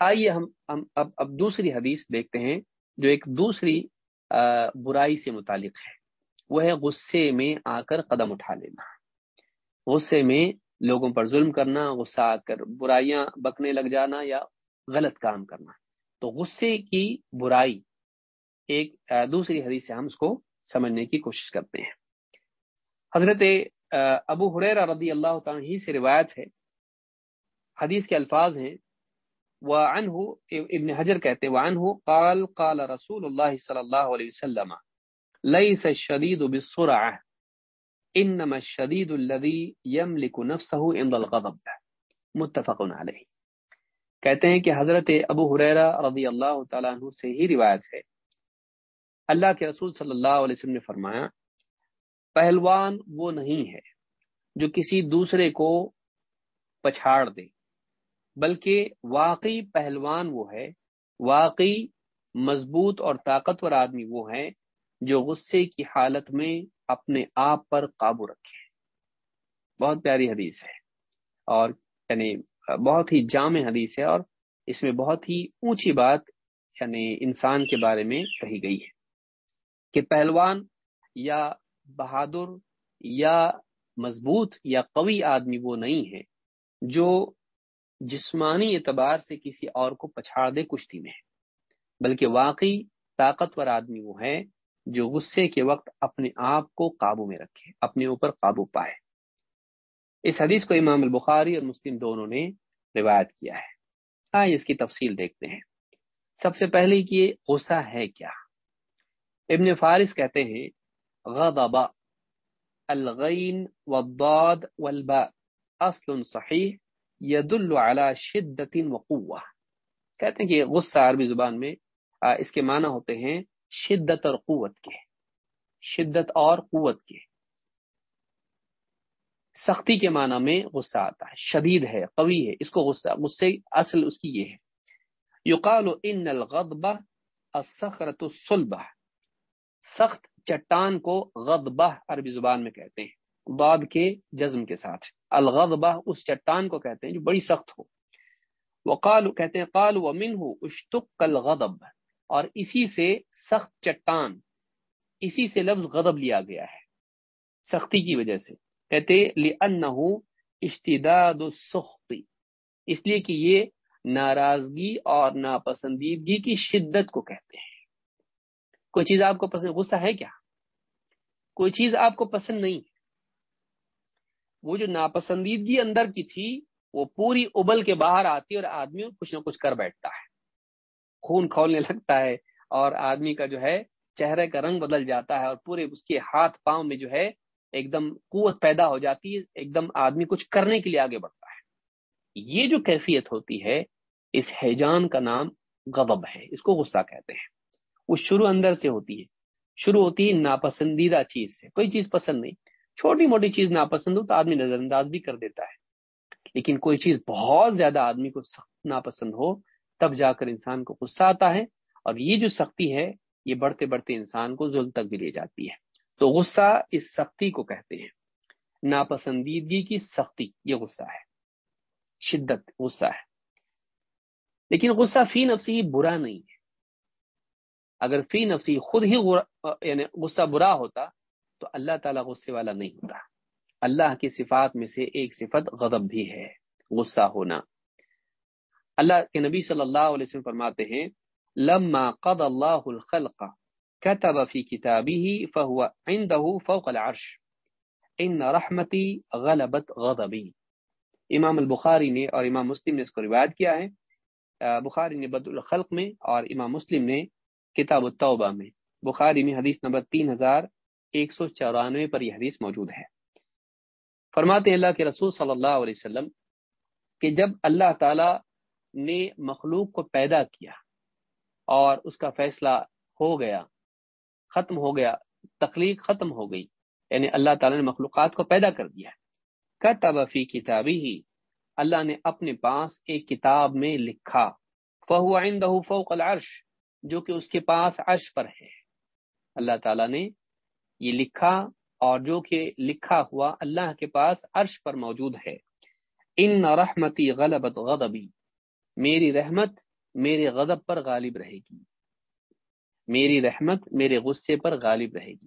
آئیے ہم ہم اب اب دوسری حدیث دیکھتے ہیں جو ایک دوسری برائی سے متعلق ہے۔ وہ ہے غصے میں آ کر قدم اٹھا لینا۔ غصے میں لوگوں پر ظلم کرنا، غصہ آ کر برائیاں بکنے لگ جانا یا غلط کام کرنا۔ تو غصے کی برائی ایک دوسری حدیث سے ہم اس کو سمجھنے کی کوشش کرتے ہیں۔ حضرت ابو حریرہ رضی اللہ تعالیٰ ہی سے روایت ہے۔ حدیث کے الفاظ ہیں وعنه ابن حجر کہتے وعنه قال قال رسول اللہ صلی اللہ علیہ وسلم ليس الشديد بالسرعه انما الشديد الذي يملك نفسه عند الغضب۔ متفق علیہ۔ کہتے ہیں کہ حضرت ابو حریرہ رضی اللہ تعالیٰ عنہ سے ہی روایت ہے۔ اللہ کے رسول صلی اللہ علیہ وسلم نے فرمایا، پہلوان وہ نہیں ہے جو کسی دوسرے کو پچھاڑ دے۔ بلکہ واقعی پہلوان وہ ہے، واقعی مضبوط اور طاقتور آدمی وہ ہے جو غصے کی حالت میں اپنے آپ پر قابو رکھے۔ بہت پیاری حدیث ہے اور یعنی بہت ہی جامع حدیث ہے اور اس میں بہت ہی اونچی بات یعنی انسان کے بارے میں کہی گئی ہے کہ پہلوان یا بہادر یا مضبوط یا قوی آدمی وہ نہیں ہے جو جسمانی اعتبار سے کسی اور کو پچھاڑ دے کشتی میں بلکہ واقعی طاقتور آدمی وہ ہے جو غصے کے وقت اپنے آپ کو قابو میں رکھے، اپنے اوپر قابو پائے۔ اس حدیث کو امام البخاری اور مسلم دونوں نے روایت کیا ہے۔ آئے اس کی تفصیل دیکھتے ہیں۔ سب سے پہلے کہ غصہ ہے کیا؟ ابن فارس کہتے ہیں، غضب الغین والضاد والباء، اصل صحیح ید شدت وقوع کہتے ہیں کہ غصہ عربی زبان میں اس کے معنی ہوتے ہیں شدت اور قوت کے۔ شدت اور قوت کے۔ سختی کے معنی میں غصہ آتا ہے، شدید ہے، قوی ہے، اس کو غصہ، غصے اصل اس کی یہ ہے۔ یقال ان الغضبہ الصخرۃ الصلبہ سخت چٹان کو غضبہ عربی زبان میں کہتے ہیں۔ بعد کے جزم کے ساتھ۔ الغضبہ اس چٹان کو کہتے ہیں جو بڑی سخت ہو۔ وقال کہتے ہیں قال ومن ہو اشتق الغضب۔ اور اسی سے سخت چٹان، اسی سے لفظ غضب لیا گیا ہے۔ سختی کی وجہ سے۔ کہتے لأنه اشتداد السخط۔ اس لیے کہ یہ ناراضگی اور ناپسندیدگی کی شدت کو کہتے ہیں۔ کوئی چیز آپ کو پسند، غصہ ہے کیا؟ کوئی چیز آپ کو پسند نہیں۔ وہ جو ناپسندیدگی اندر کی تھی، وہ پوری ابل کے باہر آتی اور آدمی کچھ نہ کچھ کر بیٹھتا ہے۔ خون کھولنے لگتا ہے اور آدمی کا جو ہے چہرے کا رنگ بدل جاتا ہے اور پورے اس کے ہاتھ پاؤں میں جو ہے ایک دم قوت پیدا ہو جاتی ہے، ایک دم آدمی کچھ کرنے کے لیے آگے بڑھتا ہے۔ یہ جو کیفیت ہوتی ہے، اس حیجان کا نام غضب ہے۔ اس کو غصہ کہتے ہیں۔ وہ شروع اندر سے ہوتی ہے۔ شروع ہوتی ہے ناپسندیدہ چیز سے۔ کوئی چیز پسند نہیں۔ چھوٹی موٹی چیز ناپسند ہو تو آدمی نظر انداز بھی کر دیتا ہے۔ لیکن کوئی چیز بہت زیادہ آدمی کو سخت ناپسند ہو، تب جا کر انسان کو غصہ آتا ہے اور یہ جو سختی ہے، یہ بڑھتے بڑھتے انسان کو ظلم تک بھی لے جاتی ہے۔ تو غصہ اس سختی کو کہتے ہیں۔ ناپسندیدگی کی سختی، یہ غصہ ہے۔ شدت، غصہ ہے۔ لیکن غصہ فی نفسی برا نہیں ہے۔ اگر فی نفسی خود ہی یعنی غصہ برا ہوتا تو اللہ تعالیٰ غصے والا نہیں ہوتا۔ اللہ کی صفات میں سے ایک صفت غضب بھی ہے، غصہ ہونا۔ اللہ کے نبی صلی اللہ علیہ وسلم فرماتے ہیں، لما قد اللہ الخلق كتب في كتابه فهو عنده فوق العرش۔ ان رحمتی غلبت غضبی۔ امام البخاری نے اور امام مسلم نے اس کو روایت کیا ہے۔ بخاری نے بد الخلق میں اور امام مسلم نے کتاب التوبہ میں۔ بخاری میں حدیث نمبر تین ہزار ایک سو چورانوے پر یہ حدیث موجود ہے۔ فرماتے ہیں اللہ کے رسول صلی اللہ علیہ وسلم کہ جب اللہ تعالی نے مخلوق کو پیدا کیا اور اس کا فیصلہ ہو گیا، ختم ہو گیا، تخلیق ختم ہو گئی یعنی اللہ تعالی نے مخلوقات کو پیدا کر دیا۔ کتب فی کتابی ہی اللہ نے اپنے پاس ایک کتاب میں لکھا، فہو عنده فوق العرش، جو کہ اس کے پاس عرش پر ہے۔ اللہ تعالیٰ نے یہ لکھا اور جو کہ لکھا ہوا اللہ کے پاس عرش پر موجود ہے۔ ان رحمتی غلبت غضبی، میری رحمت میرے غضب پر غالب رہے گی۔ میری رحمت میرے غصے پر غالب رہے گی۔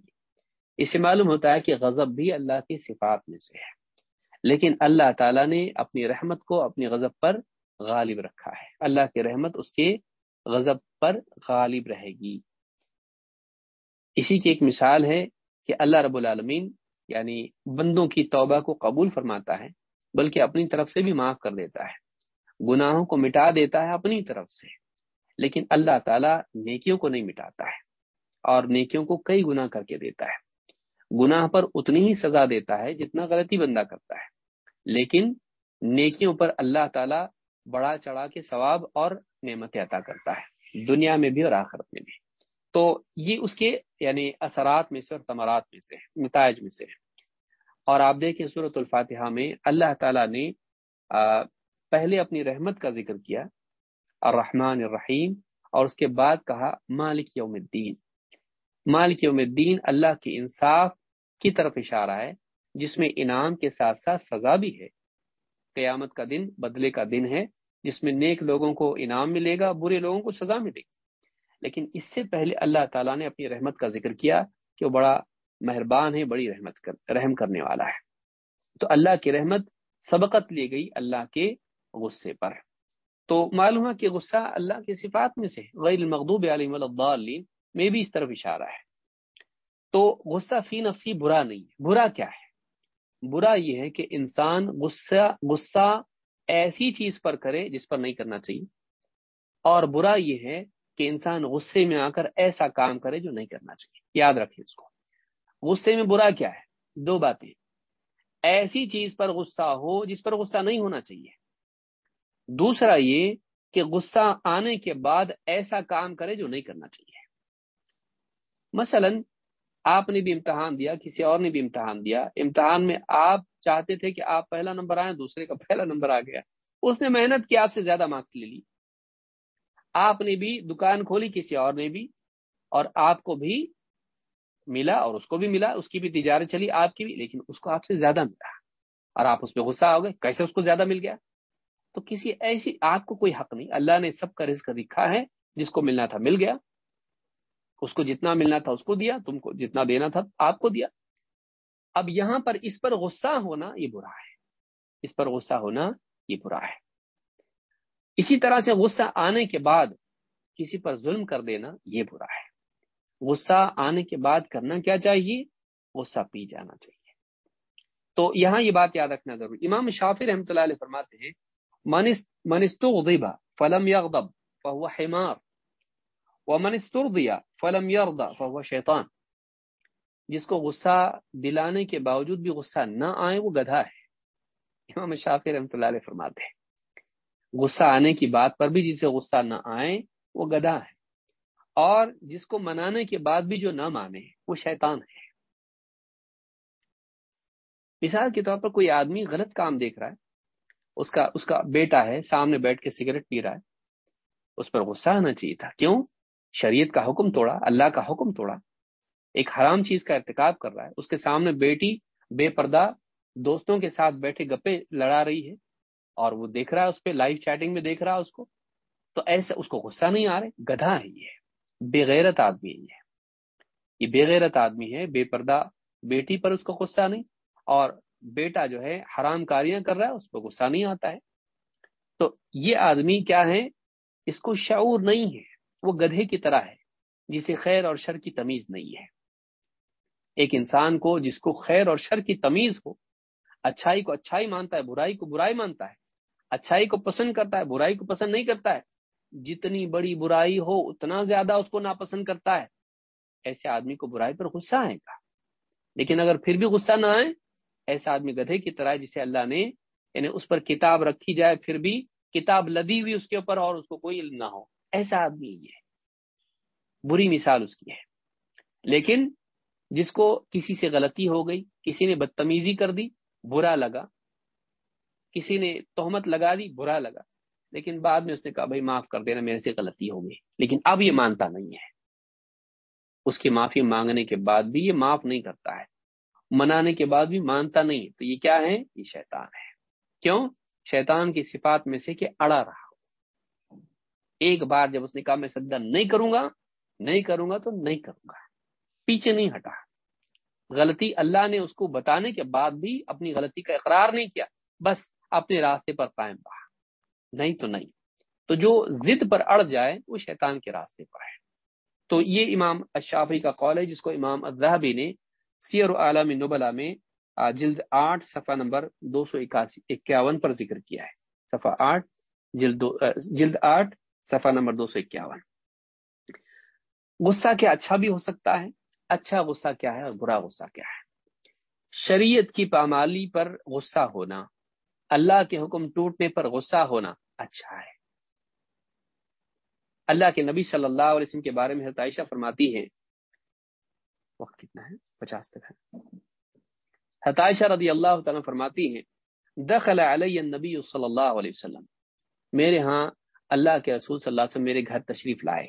اس سے معلوم ہوتا ہے کہ غضب بھی اللہ کی صفات میں سے ہے۔ لیکن اللہ تعالیٰ نے اپنی رحمت کو اپنی غضب پر غالب رکھا ہے۔ اللہ کی رحمت اس کے غضب پر غالب رہے گی۔ اسی کی ایک مثال ہے کہ اللہ رب العالمین یعنی بندوں کی توبہ کو قبول فرماتا ہے، بلکہ اپنی طرف سے بھی معاف کر دیتا ہے۔ گناہوں کو مٹا دیتا ہے اپنی طرف سے، لیکن اللہ تعالیٰ نیکیوں کو نہیں مٹاتا ہے اور نیکیوں کو کئی گناہ کر کے دیتا ہے۔ گناہ پر اتنی ہی سزا دیتا ہے جتنا غلطی بندہ کرتا ہے۔ لیکن نیکیوں پر اللہ تعالیٰ بڑا چڑھا کے ثواب اور نعمت عطا کرتا ہے، دنیا میں بھی اور آخرت میں بھی۔ تو یہ اس کے یعنی اثرات میں سے اور تمرات میں سے نتائج میں سے اور آپ دیکھیں صورت الفاتحہ میں اللہ تعالیٰ نے پہلے اپنی رحمت کا ذکر کیا، الرحمن الرحیم، اور اس کے بعد کہا، مالک یوم الدین۔ مالک یوم الدین اللہ کے انصاف کی طرف اشارہ ہے، جس میں انعام کے ساتھ ساتھ سزا بھی ہے۔ قیامت کا دن بدلے کا دن ہے، جس میں نیک لوگوں کو انعام ملے گا، برے لوگوں کو سزا ملے گی۔ لیکن اس سے پہلے اللہ تعالیٰ نے اپنی رحمت کا ذکر کیا کہ وہ بڑا مہربان ہے، بڑی رحمت کر، رحم کرنے والا ہے۔ تو اللہ کی رحمت سبقت لی گئی اللہ کے غصے پر۔ تو معلوم ہے کہ غصہ اللہ کی صفات میں سے غیر المغضوب علیہ الضالین میں بھی اس طرف اشارہ ہے۔ تو غصہ فی نفسی برا نہیں ہے۔ برا کیا ہے؟ برا یہ ہے کہ انسان غصہ غصہ ایسی چیز پر کرے جس پر نہیں کرنا چاہیے۔ اور برا یہ ہے کہ انسان غصے میں آ کر ایسا کام کرے جو نہیں کرنا چاہیے۔ یاد رکھیں اس کو۔ غصے میں برا کیا ہے؟ دو باتیں۔ ایسی چیز پر غصہ ہو جس پر غصہ نہیں ہونا چاہیے۔ دوسرا یہ کہ غصہ آنے کے بعد ایسا کام کرے جو نہیں کرنا چاہیے۔ مثلا آپ نے بھی امتحان دیا، کسی اور نے بھی امتحان دیا۔ امتحان میں آپ چاہتے تھے کہ آپ پہلا نمبر آئے دوسرے کا پہلا نمبر آ گیا۔ اس نے محنت کی آپ سے زیادہ مارکس لے لی۔ آپ نے بھی دکان کھولی کسی اور نے بھی اور آپ کو بھی ملا اور اس کو بھی ملا، اس کی بھی تجارت چلی آپ کی بھی، لیکن اس کو آپ سے زیادہ ملا اور آپ اس پہ غصہ ہو گئے، کیسے اس کو زیادہ مل گیا؟ تو کسی ایسی، آپ کو کوئی حق نہیں، اللہ نے سب کا رزق لکھا ہے، جس کو ملنا تھا مل گیا، اس کو جتنا ملنا تھا اس کو دیا، تم کو جتنا دینا تھا آپ کو دیا۔ اب یہاں پر اس پر غصہ ہونا یہ برا ہے، اس پر غصہ ہونا یہ برا ہے۔ اسی طرح سے غصہ آنے کے بعد کسی پر ظلم کر دینا یہ برا ہے۔ غصہ آنے کے بعد کرنا کیا چاہیے؟ غصہ پی جانا چاہیے۔ تو یہاں یہ بات یاد رکھنا ضروری۔ امام شافی رحمۃ اللہ علیہ فرماتے ہیں منستغضب فلم یغضب فهو حمار ومن استرضی فلم یرضى فهو شیطان۔ جس کو غصہ دلانے کے باوجود بھی غصہ نہ آئے وہ گدھا ہے۔ امام شافی رحمۃ اللہ علیہ فرماتے ہیں۔ غصہ آنے کی بات پر بھی جسے غصہ نہ آئے وہ گدھا ہے۔ اور جس کو منانے کے بعد بھی جو نہ مانے، وہ شیطان ہے۔ مثال کے طور پر کوئی آدمی غلط کام دیکھ رہا ہے، اس کا اس کا بیٹا ہے، سامنے بیٹھ کے سگریٹ پی رہا ہے، اس پر غصہ آنا چاہیے تھا۔ کیوں؟ شریعت کا حکم توڑا، اللہ کا حکم توڑا۔ ایک حرام چیز کا ارتکاب کر رہا ہے، اس کے سامنے بیٹی بے پردہ دوستوں کے ساتھ بیٹھے گپے لڑا رہی ہے۔ اور وہ دیکھ رہا ہے اس پہ لائیو چیٹنگ میں دیکھ رہا ہے اس کو۔ تو ایسے اس کو غصہ نہیں آ رہے گدھا ہے یہ۔ بےغیرت آدمی ہے یہ۔ یہ بےغیرت آدمی ہے، بے پردہ بیٹی پر اس کو غصہ نہیں۔ اور بیٹا جو ہے، حرام کاریاں کر رہا ہے، اس پہ غصہ نہیں آتا ہے۔ تو یہ آدمی کیا ہے؟ اس کو شعور نہیں ہے۔ وہ گدھے کی طرح ہے، جسے خیر اور شر کی تمیز نہیں ہے۔ ایک انسان کو جس کو خیر اور شر کی تمیز ہو، اچھائی کو اچھائی مانتا ہے، برائی کو برائی مانتا ہے اچھائی کو پسند کرتا ہے، برائی کو پسند نہیں کرتا ہے۔ جتنی بڑی برائی ہو، اتنا زیادہ اس کو ناپسند کرتا ہے۔ ایسے آدمی کو برائی پر غصہ آئے گا۔ لیکن اگر پھر بھی غصہ نہ آئے، ایسا آدمی گدھے کی طرح جسے اللہ نے یعنی اس پر کتاب رکھی جائے، پھر بھی کتاب لدی ہوئی اس کے اوپر اور اس کو کوئی علم نہ ہو۔ ایسا آدمی یہ ہے۔ بری مثال اس کی ہے۔ لیکن جس کو کسی سے غلطی ہو گئی، کسی نے بدتمیزی کر دی، برا لگا کسی نے تہمت لگا دی، برا لگا۔ لیکن بعد میں اس نے کہا، بھائی، معاف کر دینا، میرے سے غلطی ہو گئی۔ لیکن اب یہ مانتا نہیں ہے۔ اس کی معافی مانگنے کے بعد بھی یہ معاف نہیں کرتا ہے۔ منانے کے بعد بھی مانتا نہیں تو یہ کیا ہے؟ یہ شیطان ہے۔ کیوں؟ شیطان کی صفات میں سے کہ اڑا رہا ایک بار جب اس نے کہا، میں سدا نہیں کروں گا، نہیں کروں گا تو نہیں کروں گا۔ پیچھے نہیں ہٹا۔ غلطی اللہ نے اس کو بتانے کے بعد بھی اپنی غلطی کا اقرار نہیں کیا۔ بس اپنے راستے پر قائم رہا۔ نہیں تو نہیں۔ تو جو ضد پر اڑ جائے، وہ شیطان کے راستے پر ہے۔ تو یہ امام اشافی کا قول ہے، جس کو امام الذہبی نے سیر عالم نبلا میں جلد آٹھ، صفحہ نمبر دو سو اکاسی، اکیاون پر ذکر کیا ہے۔ صفحہ آٹھ، جلد جلد آٹھ، صفحہ نمبر دو سو اکیاون۔ غصہ کیا اچھا بھی ہو سکتا ہے اچھا غصہ کیا ہے اور برا غصہ کیا ہے۔ شریعت کی پامالی پر غصہ ہونا اللہ کے حکم ٹوٹنے پر غصہ ہونا اچھا ہے۔ اللہ کے نبی صلی اللہ علیہ وسلم کے بارے میں عائشہ فرماتی ہے وقت کتنا ہے؟ پچاس تک ہے۔ حتائشہ رضی اللہ تعالیٰ فرماتی ہیں، دخل علی النبی صلی اللہ علیہ وسلم، میرے ہاں اللہ کے رسول صلی اللہ علیہ وسلم میرے گھر تشریف لائے۔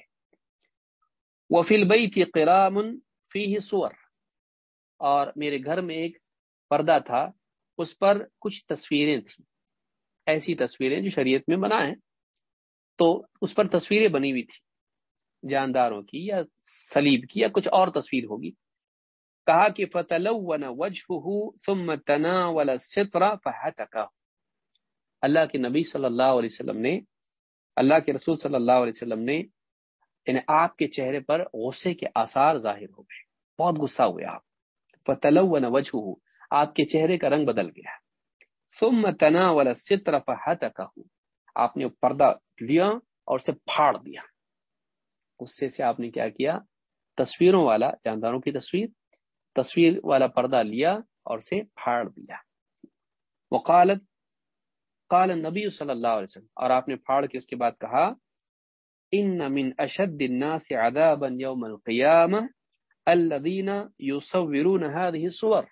وفی البیت قرام فیہ سور اور میرے گھر میں ایک پردہ تھا۔ اس پر کچھ تصویریں تھیں۔ ایسی تصویریں جو شریعت میں بنا ہیں۔ تو اس پر تصویریں بنی ہوئی تھی جانداروں کی یا سلیب کی یا کچھ اور تصویر ہوگی۔ کہا کہ فتلون وجهه ثم تناول الستر اللہ کے نبی صلی اللہ علیہ وسلم نے، اللہ کے رسول صلی اللہ علیہ وسلم نے یعنی آپ کے چہرے پر غصے کے آثار ظاہر ہو گئے۔ بہت غصہ ہوئے آپ۔ فتلون وجهه آپ کے چہرے کا رنگ بدل گیا۔ ثم تناول الستر فحتكه آپ نے پردہ لیا اور اسے پھاڑ دیا۔ غصے سے آپ نے کیا کیا؟ تصویروں والا، جانداروں کی تصویر تصویر والا پردہ لیا اور اسے پھاڑ دیا۔ وقالت، قال نبی صلی اللہ علیہ وسلم۔ اور آپ نے پھاڑ کے اس کے بعد کہا، ان من اشد الناس عذابا يوم القيامه الذين يصورون هذه الصور۔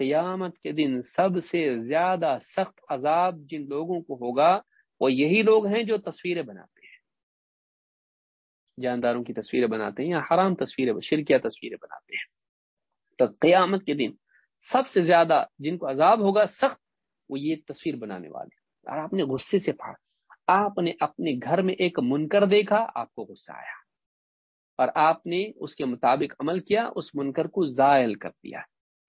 قیامت کے دن سب سے زیادہ سخت عذاب جن لوگوں کو ہوگا، وہ یہی لوگ ہیں جو تصویریں بناتے ہیں۔ جانداروں کی تصویریں بناتے ہیں یا حرام تصویریں، شرکیہ تصویریں بناتے ہیں۔ تو قیامت کے دن سب سے زیادہ جن کو عذاب ہوگا سخت، وہ یہ تصویر بنانے والے اور آپ نے غصے سے پھاڑ آپ نے اپنے گھر میں ایک منکر دیکھا، آپ کو غصہ آیا۔ اور آپ نے اس کے مطابق عمل کیا، اس منکر کو زائل کر دیا۔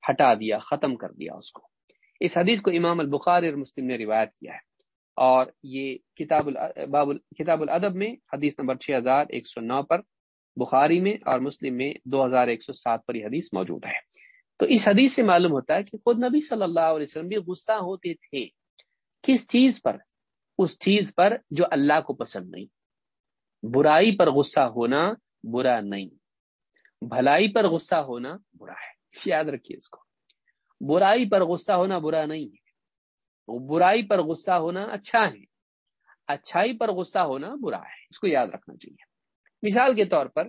ہٹا دیا، ختم کر دیا اس کو۔ اس حدیث کو امام البخار اور مسلم نے روایت کیا ہے۔ اور یہ کتاب باب کتاب الادب میں حدیث نمبر 6109 پر، بخاری میں اور مسلم میں 2107 پر یہ حدیث موجود ہے۔ تو اس حدیث سے معلوم ہوتا ہے کہ خود نبی صلی اللہ علیہ وسلم بھی غصہ ہوتے تھے۔ کس چیز پر؟ اس چیز پر جو اللہ کو پسند نہیں۔ برائی پر غصہ ہونا برا نہیں۔ بھلائی پر غصہ ہونا برا ہے۔ یاد رکھیے اس کو۔ برائی پر غصہ ہونا برا نہیں ہے۔ برائی پر غصہ ہونا اچھا ہے۔ اچھائی پر غصہ ہونا برا ہے۔ اس کو یاد رکھنا چاہیے۔ مثال کے طور پر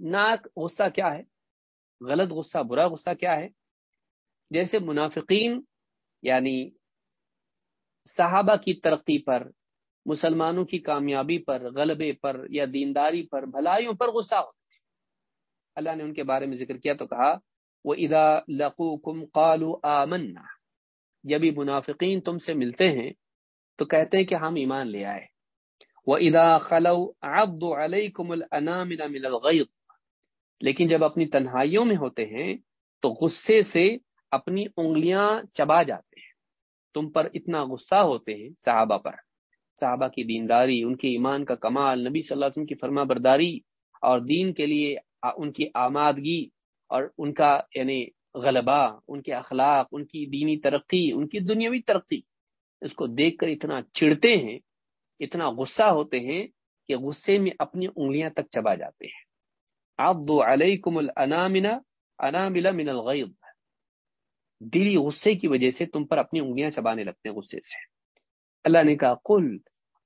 ناک غصہ کیا ہے؟ غلط غصہ، برا غصہ کیا ہے؟ جیسے منافقین یعنی صحابہ کی ترقی پر، مسلمانوں کی کامیابی پر، غلبے پر یا دینداری پر، بھلائیوں پر غصہ ہوتے تھے۔ اللہ نے ان کے بارے میں ذکر کیا تو کہا وہ ادا لقو کم قالو آمنا منافقین تم سے ملتے ہیں، تو کہتے ہیں کہ ہم ایمان لے آئے۔ وہ ادا خلو ابد علیہ کم الغیب لیکن جب اپنی تنہائیوں میں ہوتے ہیں، تو غصے سے اپنی انگلیاں چبا جاتے ہیں۔ تم پر اتنا غصہ ہوتے ہیں صحابہ پر۔ صحابہ کی دینداری، ان کے ایمان کا کمال، نبی صلی اللہ علیہ وسلم کی فرما برداری اور دین کے لیے ان کی آمادگی۔ اور ان کا یعنی غلبہ، ان کے اخلاق، ان کی دینی ترقی، ان کی دنیاوی ترقی، اس کو دیکھ کر اتنا چڑھتے ہیں، اتنا غصہ ہوتے ہیں کہ غصے میں اپنی انگلیاں تک چبا جاتے ہیں۔ آپ دو علیکم الانامنا انامل من الغیظ۔ دلی غصے کی وجہ سے تم پر اپنی انگلیاں چبانے لگتے ہیں غصے سے۔ اللہ نے کہا، قل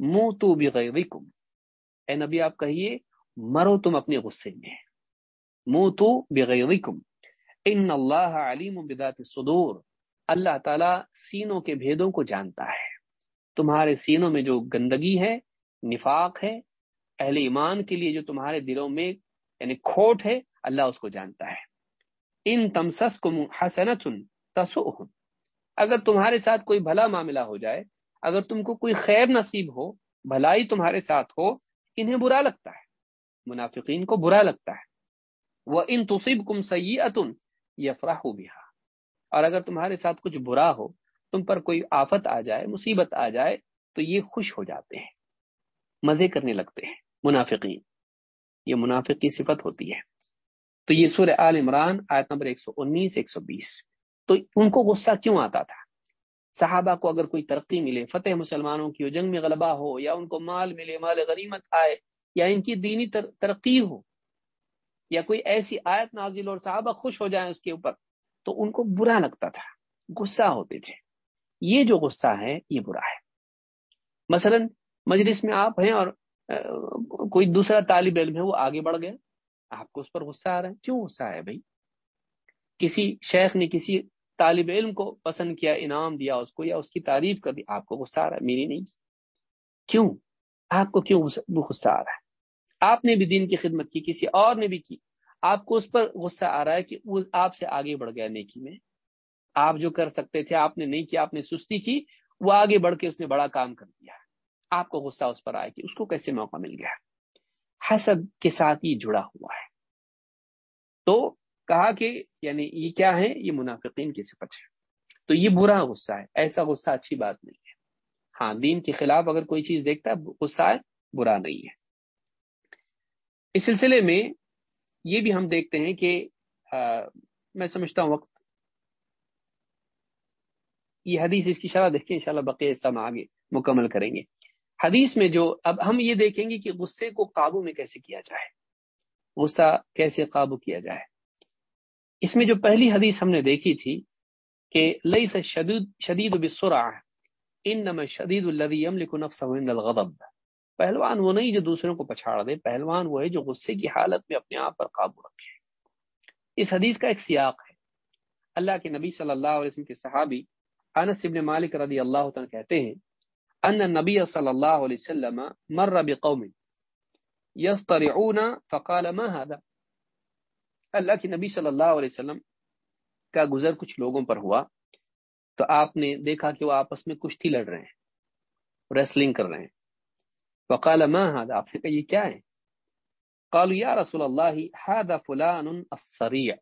موتو بغیظکم۔ اے نبی، آپ کہیے، مرو تم اپنے غصے میں۔ موتو بغیظکم ان اللہ علیم بذات الصدور. اللہ تعالی سینوں کے بھیدوں کو جانتا ہے. تمہارے سینوں میں جو گندگی ہے، نفاق ہے، اہل ایمان کے لیے جو تمہارے دلوں میں یعنی کھوٹ ہے، اللہ اس کو جانتا ہے. ان تمسس کو حسنت اگر تمہارے ساتھ کوئی بھلا معاملہ ہو جائے، اگر تم کو کوئی خیر نصیب ہو، بھلائی تمہارے ساتھ ہو، انہیں برا لگتا ہے. منافقین کو برا لگتا ہے. وہ ان تصیب کم سی اتن اور اگر تمہارے ساتھ کچھ برا ہو، تم پر کوئی آفت آ جائے، مصیبت آ جائے، تو یہ خوش ہو جاتے ہیں، مزے کرنے لگتے ہیں۔ منافقین، یہ منافق کی صفت ہوتی ہے۔ تو یہ سورہ آل عمران، آیت نمبر 119 120 تو ان کو غصہ کیوں آتا تھا؟ صحابہ کو اگر کوئی ترقی ملے، فتح مسلمانوں کی ہو، جنگ میں غلبہ ہو، یا ان کو مال ملے، مال غنیمت آئے، یا ان کی دینی ترقی ہو یا کوئی ایسی آیت نازل اور صحابہ خوش ہو جائیں اس کے اوپر، تو ان کو برا لگتا تھا، غصہ ہوتے تھے۔ یہ جو غصہ ہے، یہ برا ہے۔ مثلا مجلس میں آپ ہیں اور کوئی دوسرا طالب علم ہے، وہ آگے بڑھ گیا۔ آپ کو اس پر غصہ آ رہا ہے۔ کیوں غصہ ہے بھائی؟ کسی شیخ نے کسی طالب علم کو پسند کیا، انعام دیا اس کو، یا اس کی تعریف کر دی، آپ کو غصہ آ رہا ہے، میری نہیں۔ کیوں؟ آپ کو کیوں غصہ آ رہا ہے؟ آپ نے بھی دین کی خدمت کی، کسی اور نے بھی کی۔ آپ کو اس پر غصہ آ رہا ہے کہ وہ آپ سے آگے بڑھ گیا نیکی میں۔ آپ جو کر سکتے تھے، آپ نے نہیں کیا، آپ نے سستی کی، وہ آگے بڑھ کے اس نے بڑا کام کر دیا۔ آپ کو غصہ اس پر آئے کہ اس کو کیسے موقع مل گیا۔ حسد کے ساتھ یہ جڑا ہوا ہے۔ تو کہا کہ یعنی یہ کیا ہے یہ منافقین کی صفت ہے تو یہ برا غصہ ہے۔ ایسا غصہ اچھی بات نہیں ہے۔ ہاں دین کے خلاف اگر کوئی چیز دیکھتا ہے، غصہ ہے، برا نہیں ہے۔ اس سلسلے میں یہ بھی ہم دیکھتے ہیں کہ میں سمجھتا ہوں وقت۔ یہ حدیث اس کی شرح دیکھ کے ان شاء اللہ آگے مکمل کریں گے۔ حدیث میں جو، اب ہم یہ دیکھیں گے کہ غصے کو قابو میں کیسے کیا جائے۔ غصہ کیسے قابو کیا جائے۔ اس میں جو پہلی حدیث ہم نے دیکھی تھی کہ لئی سے شدید شدید ان نم شدید الغضب۔ پہلوان وہ نہیں جو دوسروں کو پچھاڑ دے، پہلوان وہ ہے جو غصے کی حالت میں اپنے آپ پر قابو رکھے۔ اس حدیث کا ایک سیاق ہے۔ اللہ کے نبی صلی اللہ علیہ وسلم کے صحابی انس ابن مالک رضی اللہ عنہ کہتے ہیں، ان نبی صلی اللہ علیہ وسلم مر بقوم یسترعون فقال ما هذا؟ اللہ کے نبی صلی اللہ علیہ وسلم کا گزر کچھ لوگوں پر ہوا تو آپ نے دیکھا کہ وہ آپس میں کشتی لڑ رہے ہیں ریسلنگ کر رہے ہیں۔ فقال، ما هذا؟ آپ نے کہا، یہ کیا ہے؟ قالوا، یا رسول اللہ، هذا فلان الصریع،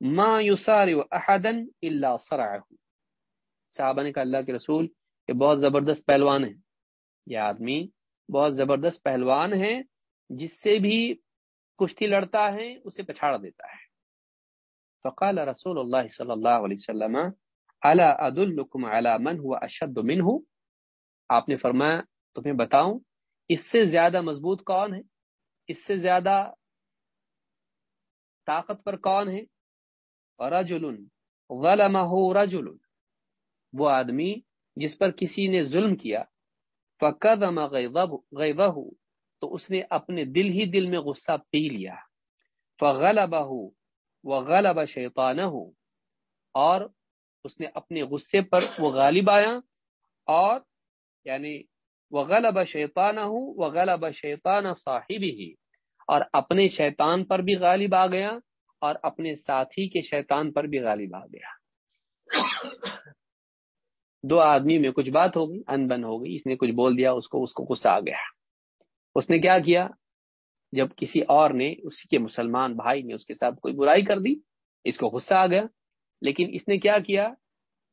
ما يسارع احدا الا صرعه. صحابہ نے کہا، اللہ کے رسول، یہ بہت زبردست پہلوان ہے یہ آدمی بہت زبردست پہلوان ہے جس سے بھی کشتی لڑتا ہے، اسے پچھاڑ دیتا ہے۔ فقال رسول اللہ صلی اللہ علیہ وسلم، الا ادلکم علی من هو اشد منه؟ آپ نے فرمایا تمہیں بتاؤں، اس سے زیادہ مضبوط کون ہے؟ اس سے زیادہ طاقت پر کون ہے؟ رجل غلمه رجل وہ آدمی جس پر کسی نے ظلم کیا فقدم غیظہ تو اس نے اپنے دل ہی دل میں غصہ پی لیا۔ فغلبہ وغلب شیطانہ اور اس نے اپنے غصے پر وہ غالب آیا، اور یعنی وغلب شیطانہ وغلب شیطان صاحب ہی اور اپنے شیطان پر بھی غالب آ گیا اور اپنے ساتھی کے شیطان پر بھی غالب آ گیا۔ دو آدمی میں کچھ بات ہو گئی ان بن ہو گئی، اس نے کچھ بول دیا، اس کو اس کو غصہ آ گیا۔ اس نے کیا کیا؟ جب کسی اور نے، اسی کے مسلمان بھائی نے اس کے ساتھ کوئی برائی کر دی، اس کو غصہ آ گیا۔ لیکن اس نے کیا کیا؟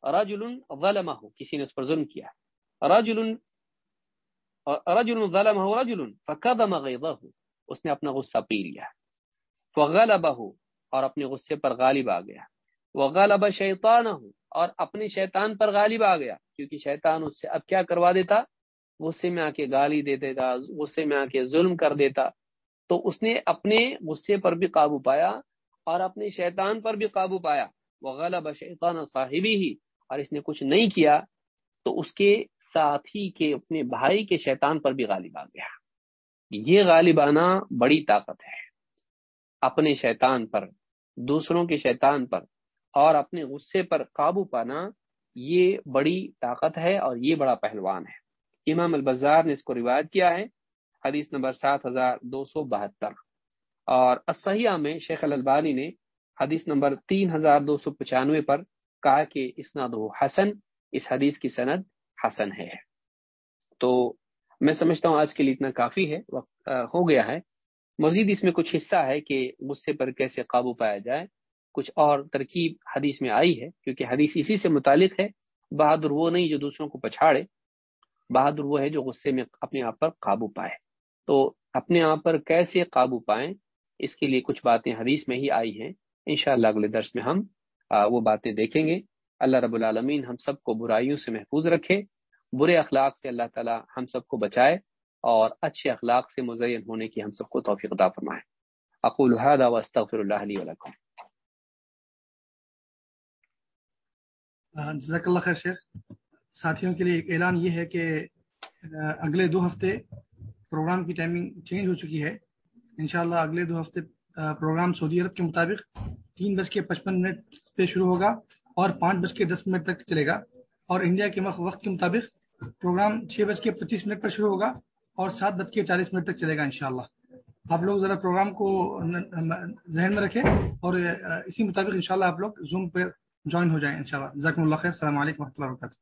رجل غلمہ ہو کسی نے اس پر ظلم کیا۔ رجل رجل ظلم ہو رجل فقدم غیظہ اس نے اپنا غصہ پی لیا. فغلبہ اور اپنے غصے پر غالب آ گیا. وغلب شیطانہ اور اپنے شیطان پر غالب آ گیا. کیونکہ شیطان اس سے اب کیا کروا دیتا؟ غصے میں آ کے گالی دے دیتا، غصے میں آ کے ظلم کر دیتا. تو اس نے اپنے غصے پر بھی قابو پایا اور اپنے شیطان پر بھی قابو پایا. وہ غلب شیطان صاحبی ہی اور اس نے کچھ نہیں کیا، تو اس کے ساتھی کے اپنے بھائی کے شیطان پر بھی غالب آ گیا۔ یہ غالبانہ بڑی طاقت ہے۔ اپنے شیطان پر، دوسروں کے شیطان پر اور اپنے غصے پر قابو پانا یہ بڑی طاقت ہے اور یہ بڑا پہلوان ہے۔ امام البزار نے اس کو روایت کیا ہے، حدیث نمبر سات ہزار دو سو بہتر۔ اور اسحیہ میں شیخ البانی نے حدیث نمبر تین ہزار دو سو پچانوے پر کہا کہ اسناد حسن، اس حدیث کی سند حسن ہے۔ تو میں سمجھتا ہوں آج کے لیے اتنا کافی ہے، وقت ہو گیا ہے۔ مزید اس میں کچھ حصہ ہے کہ غصے پر کیسے قابو پایا جائے۔ کچھ اور ترکیب حدیث میں آئی ہے، کیونکہ حدیث اسی سے متعلق ہے، بہادر وہ نہیں جو دوسروں کو پچھاڑے، بہادر وہ ہے جو غصے میں اپنے آپ پر قابو پائے۔ تو اپنے آپ پر کیسے قابو پائیں، اس کے لیے کچھ باتیں حدیث میں ہی آئی ہیں۔ انشاءاللہ اگلے درس میں ہم وہ باتیں دیکھیں گے۔ اللہ رب العالمین ہم سب کو برائیوں سے محفوظ رکھے، برے اخلاق سے اللہ تعالی ہم سب کو بچائے اور اچھے اخلاق سے مزین ہونے کی ہم سب کو توفیق عطا فرمائے۔ اقول هذا واستغفر الله لي ولكم جزاک اللہ خیر شیخ۔ ساتھیوں کے لیے ایک اعلان یہ ہے کہ اگلے دو ہفتے پروگرام کی ٹائمنگ چینج ہو چکی ہے۔ انشاءاللہ اگلے دو ہفتے پروگرام سعودی عرب کے مطابق تین بج کے پچپن منٹ پہ شروع ہوگا۔ اور پانچ بج کے دس منٹ تک چلے گا۔ اور انڈیا کے وقت کے مطابق پروگرام چھ بج کے پچیس منٹ پر شروع ہوگا اور سات بج کے چالیس منٹ تک چلے گا انشاءاللہ۔ آپ لوگ ذرا پروگرام کو ذہن میں رکھیں اور اسی مطابق انشاءاللہ آپ لوگ زوم پہ جوائن ہو جائیں انشاءاللہ۔ جزاکم اللہ خیر۔ السلام علیکم و رحمۃ اللہ وبرکاتہ۔